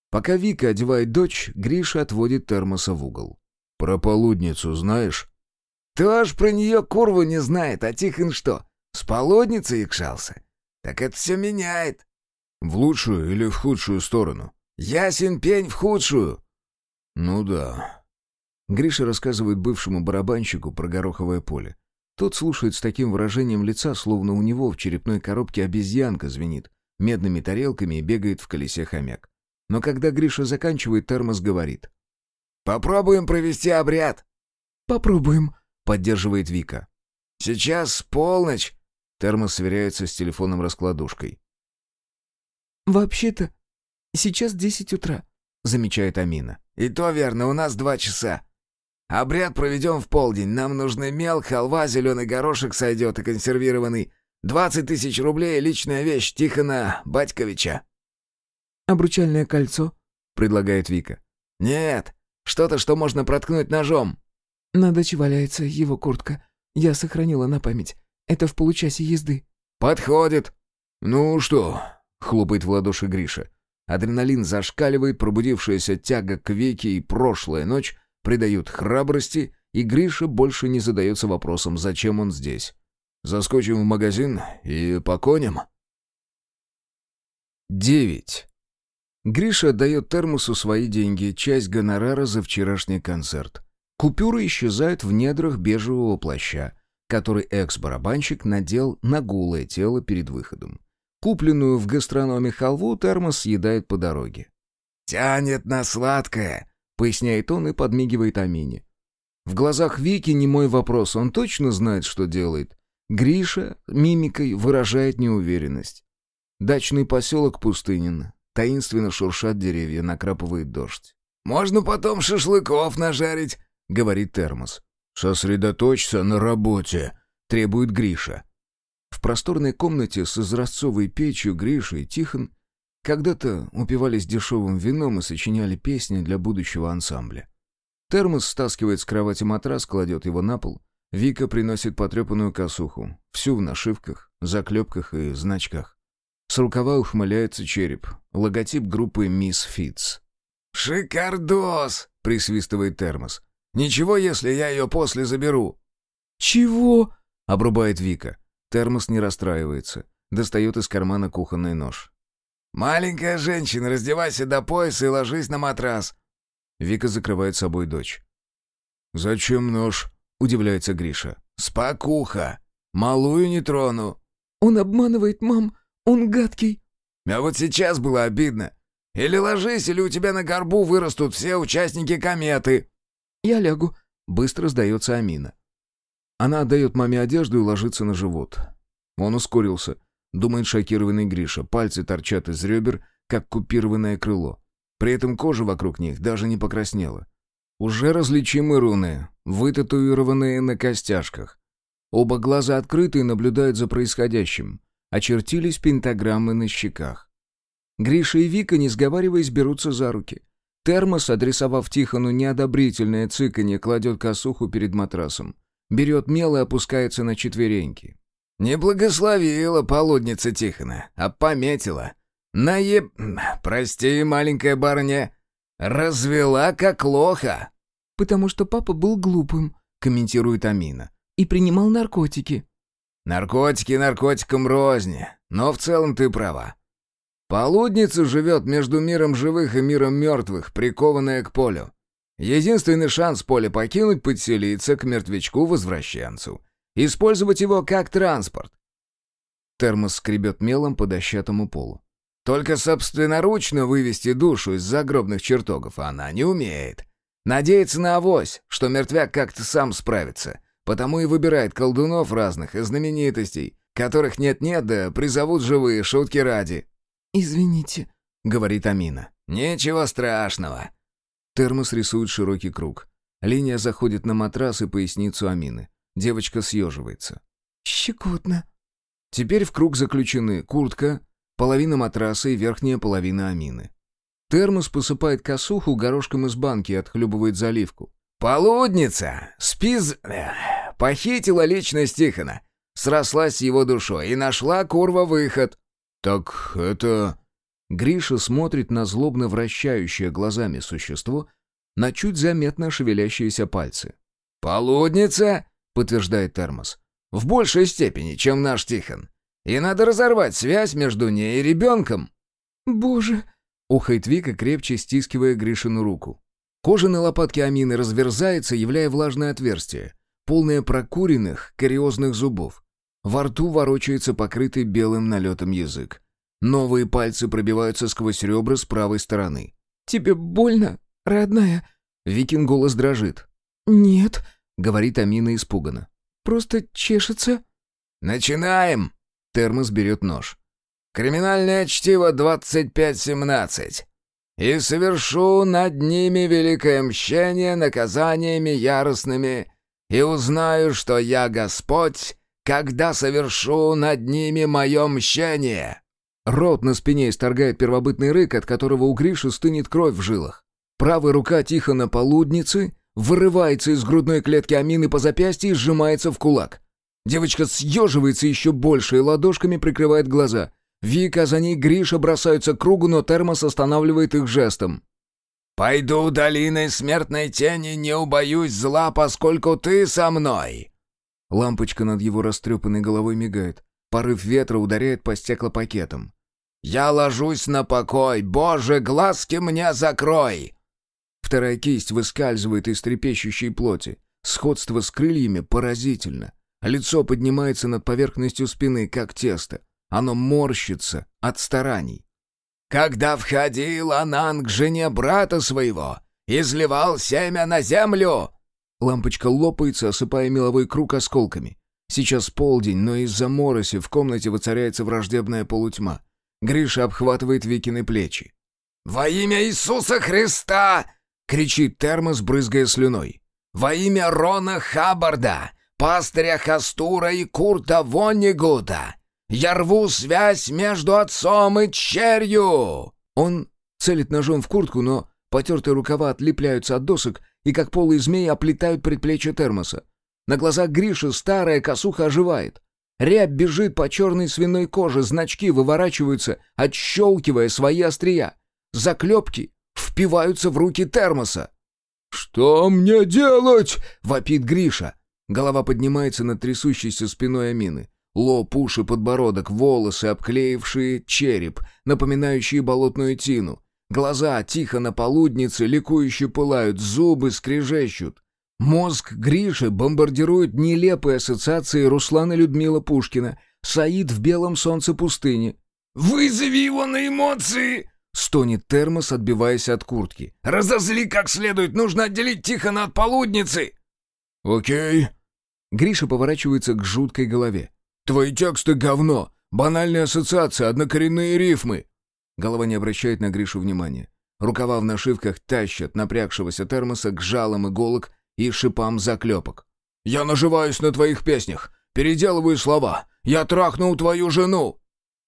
Пока Вика одевает дочь, Гриша отводит термоса в угол. «Про полудницу знаешь?» «Тоже про нее курву не знает, а Тихон что, с полудницей якшался? Так это все меняет». «В лучшую или в худшую сторону?» «Ясен пень в худшую». «Ну да». Гриша рассказывает бывшему барабанщику про гороховое поле. Тот слушает с таким выражением лица, словно у него в черепной коробке обезьянка звенит медными тарелками и бегает в колесе хомяк. Но когда Гриша заканчивает, термос говорит. «Попробуем провести обряд». «Попробуем», — поддерживает Вика. «Сейчас полночь», — термос сверяется с телефоном-раскладушкой. «Вообще-то сейчас десять утра», — замечает Амина. «И то верно, у нас два часа. Обряд проведем в полдень. Нам нужны мел, халва, зеленый горошек сойдет и консервированный. Двадцать тысяч рублей — личная вещь Тихона Батьковича». «Обручальное кольцо?» — предлагает Вика. «Нет, что-то, что можно проткнуть ножом». «На даче валяется его куртка. Я сохранила на память. Это в получасе езды». «Подходит». «Ну что?» — хлопает в ладоши Гриша. Адреналин зашкаливает, пробудившаяся тяга к Вике и прошлая ночь придают храбрости, и Гриша больше не задается вопросом, зачем он здесь. Заскочим в магазин и по коням. Девять. Гриша отдает термосу свои деньги, часть гонорара за вчерашний концерт. Купюры исчезают в недрах бежевого плаща, который экс-барабанщик надел на голое тело перед выходом. Купленную в гастрономе халву термос съедает по дороге. «Тянет на сладкое», — поясняет он и подмигивает Амине. В глазах Вики не мой вопрос, он точно знает, что делает. Гриша мимикой выражает неуверенность. Дачный поселок Пустынин. Таинственно шуршат деревья, накрапывает дождь. «Можно потом шашлыков нажарить», — говорит термос. «Сосредоточься на работе», — требует Гриша. В просторной комнате с изразцовой печью Гриша и Тихон когда-то упивались дешевым вином и сочиняли песни для будущего ансамбля. Термос стаскивает с кровати матрас, кладет его на пол. Вика приносит потрепанную косуху, всю в нашивках, заклепках и значках. С рукава ухмыляется череп, логотип группы «Мисс Фитц». «Шикардос!» — присвистывает термос. «Ничего, если я ее после заберу». «Чего?» — обрубает Вика. Термос не расстраивается. Достает из кармана кухонный нож. «Маленькая женщина, раздевайся до пояса и ложись на матрас». Вика закрывает собой дочь. «Зачем нож?» — удивляется Гриша. «Спокуха! Малую не трону!» «Он обманывает, мам! Он гадкий!» «А вот сейчас было обидно. Или ложись, или у тебя на горбу вырастут все участники кометы!» «Я лягу», — быстро сдается Амина. Она отдает маме одежду и ложится на живот. Он ускорился. Думает шокированный Гриша. Пальцы торчат из ребер, как купированное крыло. При этом кожа вокруг них даже не покраснела. Уже различимы руны, вытатуированные на костяшках. Оба глаза открыты и наблюдают за происходящим. Очертились пентаграммы на щеках. Гриша и Вика, не сговариваясь, берутся за руки. Термос, адресовав Тихону неодобрительное цыканье, кладет косуху перед матрасом. Берет мел и опускается на четвереньки. «Не благословила полудница Тихона, а пометила. Наеб... Прости, маленькая барыня, развела как лоха». «Потому что папа был глупым», — комментирует Амина. «И принимал наркотики». «Наркотики наркотикам розни, но в целом ты права. Полудница живет между миром живых и миром мертвых, прикованная к полю. Единственный шанс поле покинуть — подселиться к мертвячку-возвращенцу. Использовать его как транспорт. Термос скребет мелом по дощатому полу. Только собственноручно вывести душу из загробных чертогов она не умеет. Надеется на авось, что мертвяк как-то сам справится. Потому и выбирает колдунов разных и знаменитостей, которых нет-нет, да призовут живые шутки ради. «Извините», — говорит Амина. «Ничего страшного». Термос рисует широкий круг. Линия заходит на матрас и поясницу Амины. Девочка съеживается. «Щекотно». Теперь в круг заключены куртка, половина матраса и верхняя половина Амины. Термос посыпает косуху горошком из банки и отхлебывает заливку. «Полудница! Спиз... похитила личность Тихона, срослась с его душой и нашла курва выход». «Так это...» Гриша смотрит на злобно вращающее глазами существо, на чуть заметно шевелящиеся пальцы. «Полудница?» — подтверждает Термос. «В большей степени, чем наш Тихон. И надо разорвать связь между ней и ребенком». «Боже!» — ухает Вика, крепче стискивая Гришину руку. Кожа на лопатке Амины разверзается, являя влажное отверстие, полное прокуренных, кариозных зубов. Во рту ворочается покрытый белым налетом язык. Новые пальцы пробиваются сквозь ребра с правой стороны. «Тебе больно, родная?» Викин голос дрожит. «Нет», — говорит Амина испуганно. «Просто чешется». «Начинаем!» Термос берет нож. «Криминальное чтиво 2517. И совершу над ними великое мщение наказаниями яростными, и узнаю, что я Господь, когда совершу над ними мое мщение». Рот на спине исторгает первобытный рык, от которого у Гриши стынет кровь в жилах. Правая рука тихо на полуднице, вырывается из грудной клетки Амины по запястью и сжимается в кулак. Девочка съеживается еще больше и ладошками прикрывает глаза. Вика, за ней Гриша бросаются к кругу, но термос останавливает их жестом. «Пойду долиной смертной тени, не убоюсь зла, поскольку ты со мной!» Лампочка над его растрепанной головой мигает. Порыв ветра ударяет по стеклопакетам. «Я ложусь на покой! Боже, глазки мне закрой!» Вторая кисть выскальзывает из трепещущей плоти. Сходство с крыльями поразительно. Лицо поднимается над поверхностью спины, как тесто. Оно морщится от стараний. «Когда входил Анан к жене брата своего, изливал семя на землю!» Лампочка лопается, осыпая меловой круг осколками. Сейчас полдень, но из-за мороси в комнате воцаряется враждебная полутьма. Гриша обхватывает Викины плечи. «Во имя Иисуса Христа!» — кричит термос, брызгая слюной. «Во имя Рона Хаббарда, пастыря Хастура и Курта Воннигута! Я рву связь между отцом и черью!» Он целит ножом в куртку, но потертые рукава отлепляются от досок и, как полые змеи, оплетают предплечье термоса. На глазах Гриши старая косуха оживает. Рябь бежит по черной свиной коже, значки выворачиваются, отщелкивая свои острия. Заклепки впиваются в руки термоса. «Что мне делать?» — вопит Гриша. Голова поднимается над трясущейся спиной Амины. Лоб, уши, подбородок, волосы, обклеившие череп, напоминающие болотную тину. Глаза тихо на полуднице, ликующе пылают, зубы скрежещут. Мозг Гриши бомбардирует нелепые ассоциации Руслана Людмила Пушкина, Саид в белом солнце пустыни. «Вызови его на эмоции!» — стонет термос, отбиваясь от куртки. «Разозли как следует, нужно отделить Тихона от полудницы!» «Окей». Гриша поворачивается к жуткой голове. «Твои тексты — говно! Банальные ассоциации, однокоренные рифмы!» Голова не обращает на Гришу внимания. Рукава в нашивках тащат напрягшегося термоса к жалам иголок и шипам заклепок. «Я наживаюсь на твоих песнях, переделываю слова. Я трахнул твою жену!»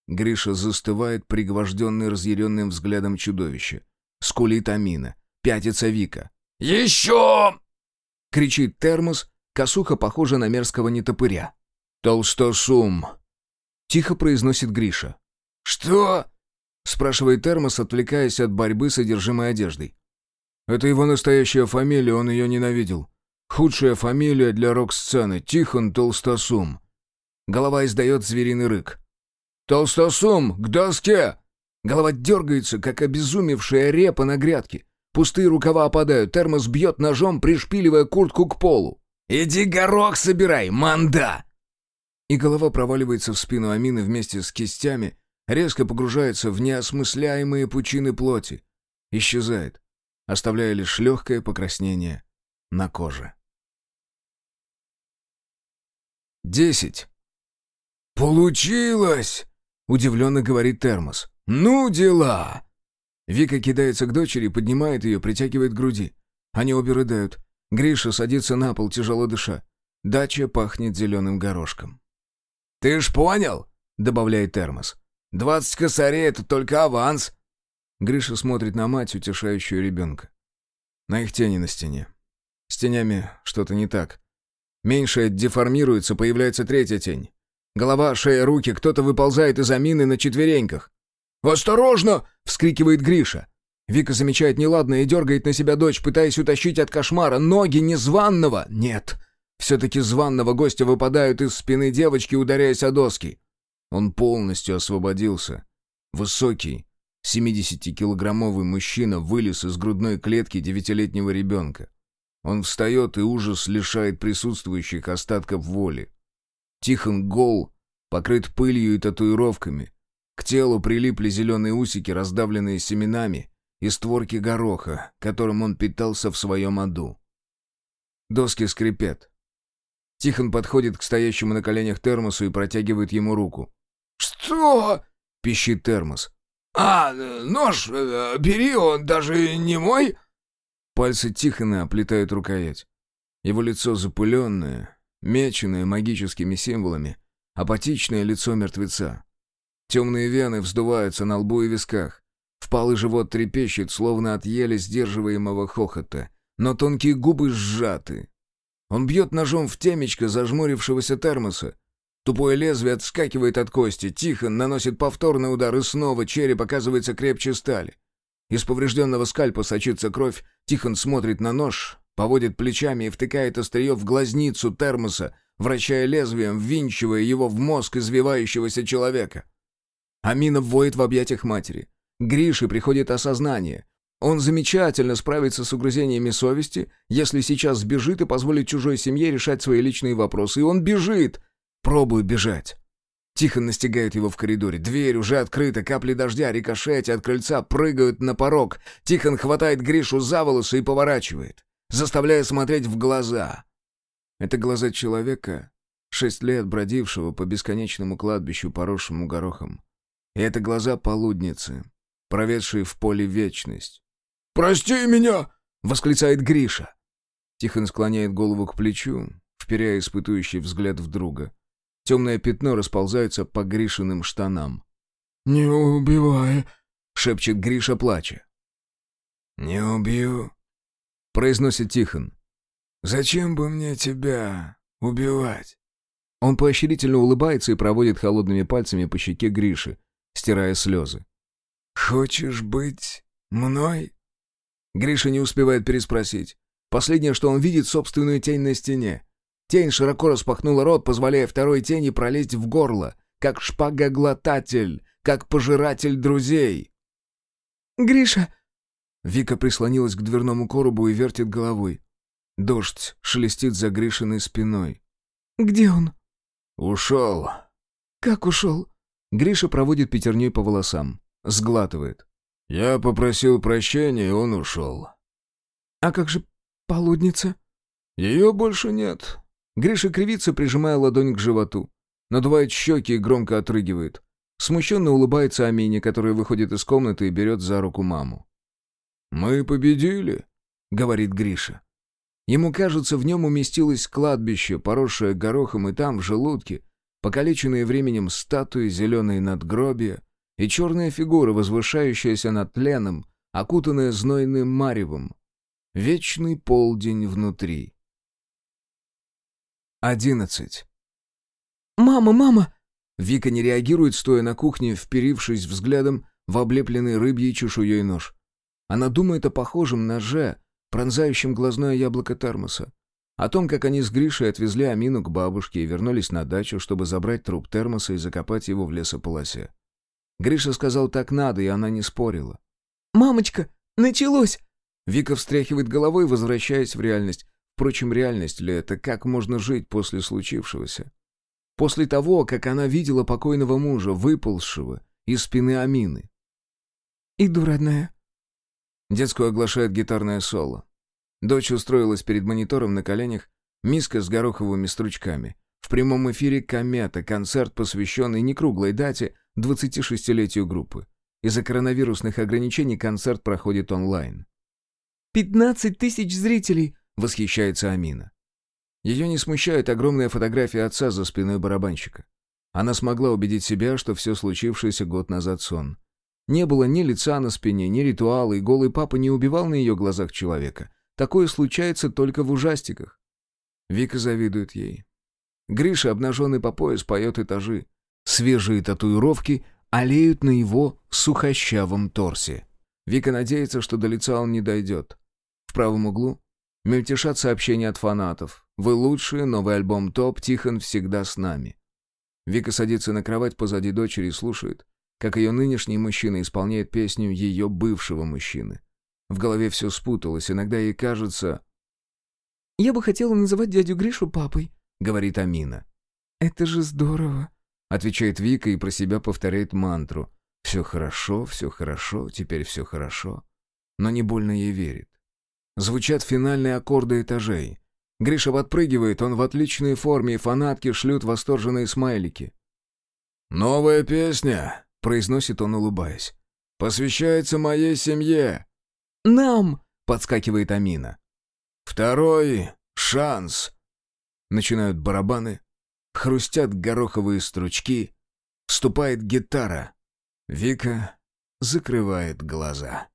Гриша застывает, пригвожденный разъяренным взглядом чудовища. Скулит Амина. Пятится Вика. «Еще!» — кричит термос, косуха похожа на мерзкого нетопыря. «Толстосум!» — тихо произносит Гриша. «Что?» — спрашивает термос, отвлекаясь от борьбы с содержимой одеждой. «Это его настоящая фамилия, он ее ненавидел. Худшая фамилия для рок-сцены — Тихон Толстосум». Голова издает звериный рык. «Толстосум, к доске!» Голова дергается, как обезумевшая репа на грядке. Пустые рукава опадают, термос бьет ножом, пришпиливая куртку к полу. «Иди горох собирай, манда!» И голова проваливается в спину Амины вместе с кистями, резко погружается в неосмысляемые пучины плоти. Исчезает, оставляя лишь легкое покраснение на коже. Десять. «Получилось!» — удивленно говорит термос. «Ну дела!» Вика кидается к дочери, поднимает ее, притягивает к груди. Они обе рыдают. Гриша садится на пол, тяжело дыша. Дача пахнет зеленым горошком. «Ты ж понял?» — добавляет термос. «Двадцать косарей — это только аванс!» Гриша смотрит на мать, утешающую ребенка. На их тени на стене. С тенями что-то не так. Меньшая деформируется, появляется третья тень. Голова, шея, руки, кто-то выползает из амины на четвереньках. «Осторожно!» — вскрикивает Гриша. Вика замечает неладное и дергает на себя дочь, пытаясь утащить от кошмара. Ноги незваного! Нет! Все-таки званного гостя выпадают из спины девочки, ударяясь о доски. Он полностью освободился. Высокий, 70-килограммовый мужчина вылез из грудной клетки девятилетнего ребенка. Он встает, и ужас лишает присутствующих остатков воли. Тихон гол, покрыт пылью и татуировками. К телу прилипли зеленые усики, раздавленные семенами, и створки гороха, которым он питался в своем аду. Доски скрипят. Тихон подходит к стоящему на коленях термосу и протягивает ему руку. «Что?» — пищит термос. «А, нож, э, бери, он даже не мой?» Пальцы Тихона оплетают рукоять. Его лицо запыленное, меченное магическими символами, апатичное лицо мертвеца. Темные вены вздуваются на лбу и висках. Впалый живот трепещет, словно от еле сдерживаемого хохота, но тонкие губы сжаты. Он бьет ножом в темечко зажмурившегося термоса. Тупое лезвие отскакивает от кости, Тихон наносит повторный удар, и снова череп оказывается крепче стали. Из поврежденного скальпа сочится кровь, Тихон смотрит на нож, поводит плечами и втыкает острие в глазницу термоса, вращая лезвием, ввинчивая его в мозг извивающегося человека. Амина воет в объятиях матери. Грише приходит осознание. Он замечательно справится с угрызениями совести, если сейчас сбежит и позволит чужой семье решать свои личные вопросы. И он бежит, пробует бежать. Тихон настигает его в коридоре. Дверь уже открыта, капли дождя, рикошетя от крыльца прыгают на порог. Тихон хватает Гришу за волосы и поворачивает, заставляя смотреть в глаза. Это глаза человека, шесть лет бродившего по бесконечному кладбищу, поросшему горохом. И это глаза полудницы, проведшие в поле вечность. «Прости меня!» — восклицает Гриша. Тихон склоняет голову к плечу, вперяя испытующий взгляд в друга. Темное пятно расползается по Гришиным штанам. «Не убивай!» — шепчет Гриша, плача. «Не убью», — произносит Тихон. «Зачем бы мне тебя убивать? Он поощрительно улыбается и проводит холодными пальцами по щеке Гриши, стирая слезы. «Хочешь быть мной?» Гриша не успевает переспросить. Последнее, что он видит, собственную тень на стене. Тень широко распахнула рот, позволяя второй тени пролезть в горло, как шпагоглотатель, как пожиратель друзей. «Гриша!» Вика прислонилась к дверному коробу и вертит головой. Дождь шелестит за Гришиной спиной. «Где он?» «Ушел». «Как ушел?» Гриша проводит пятерней по волосам. Сглатывает. «Я попросил прощения, и он ушел». «А как же полудница?» «Ее больше нет». Гриша кривится, прижимая ладонь к животу. Надувает щеки и громко отрыгивает. Смущенно улыбается Амине, которая выходит из комнаты и берет за руку маму. «Мы победили», — говорит Гриша. Ему кажется, в нем уместилось кладбище, поросшее горохом, и там, в желудке, покалеченные временем статуи, зеленые надгробия и черная фигура, возвышающаяся над тленом, окутанная знойным маревом. Вечный полдень внутри. Одиннадцать. «Мама, мама!» Вика не реагирует, стоя на кухне, вперившись взглядом в облепленный рыбьей чешуей нож. Она думает о похожем ноже, пронзающем глазное яблоко термоса. О том, как они с Гришей отвезли Амину к бабушке и вернулись на дачу, чтобы забрать труп термоса и закопать его в лесополосе. Гриша сказал «так надо», и она не спорила. «Мамочка, началось!» Вика встряхивает головой, возвращаясь в реальность. Впрочем, реальность ли это? Как можно жить после случившегося? После того, как она видела покойного мужа, выползшего из спины Амины. «Иду, родная», Детскую оглашает гитарное соло. Дочь устроилась перед монитором на коленях, миска с гороховыми стручками. В прямом эфире «Комета» концерт, посвященный не круглой дате, 26-летию группы. Из-за коронавирусных ограничений концерт проходит онлайн. «Пятнадцать тысяч зрителей!» — восхищается Амина. Ее не смущает огромная фотография отца за спиной барабанщика. Она смогла убедить себя, что все случившееся год назад сон. Не было ни лица на спине, ни ритуала, и голый папа не убивал на ее глазах человека. Такое случается только в ужастиках. Вика завидует ей. Гриша, обнаженный по пояс, поет этажи. Свежие татуировки олеют на его сухощавом торсе. Вика надеется, что до лица он не дойдет. В правом углу мельтешат сообщения от фанатов. «Вы лучшие, новый альбом ТОП, Тихон всегда с нами». Вика садится на кровать позади дочери и слушает как ее нынешний мужчина исполняет песню ее бывшего мужчины. В голове все спуталось, иногда ей кажется... «Я бы хотела называть дядю Гришу папой», — говорит Амина. «Это же здорово», — отвечает Вика и про себя повторяет мантру. «Все хорошо, все хорошо, теперь все хорошо». Но не больно ей верит. Звучат финальные аккорды этажей. Гриша подпрыгивает, он в отличной форме, и фанатки шлют восторженные смайлики. «Новая песня!» произносит он, улыбаясь. «Посвящается моей семье». «Нам!» — подскакивает Амина. «Второй шанс!» Начинают барабаны, хрустят гороховые стручки, вступает гитара. Вика закрывает глаза.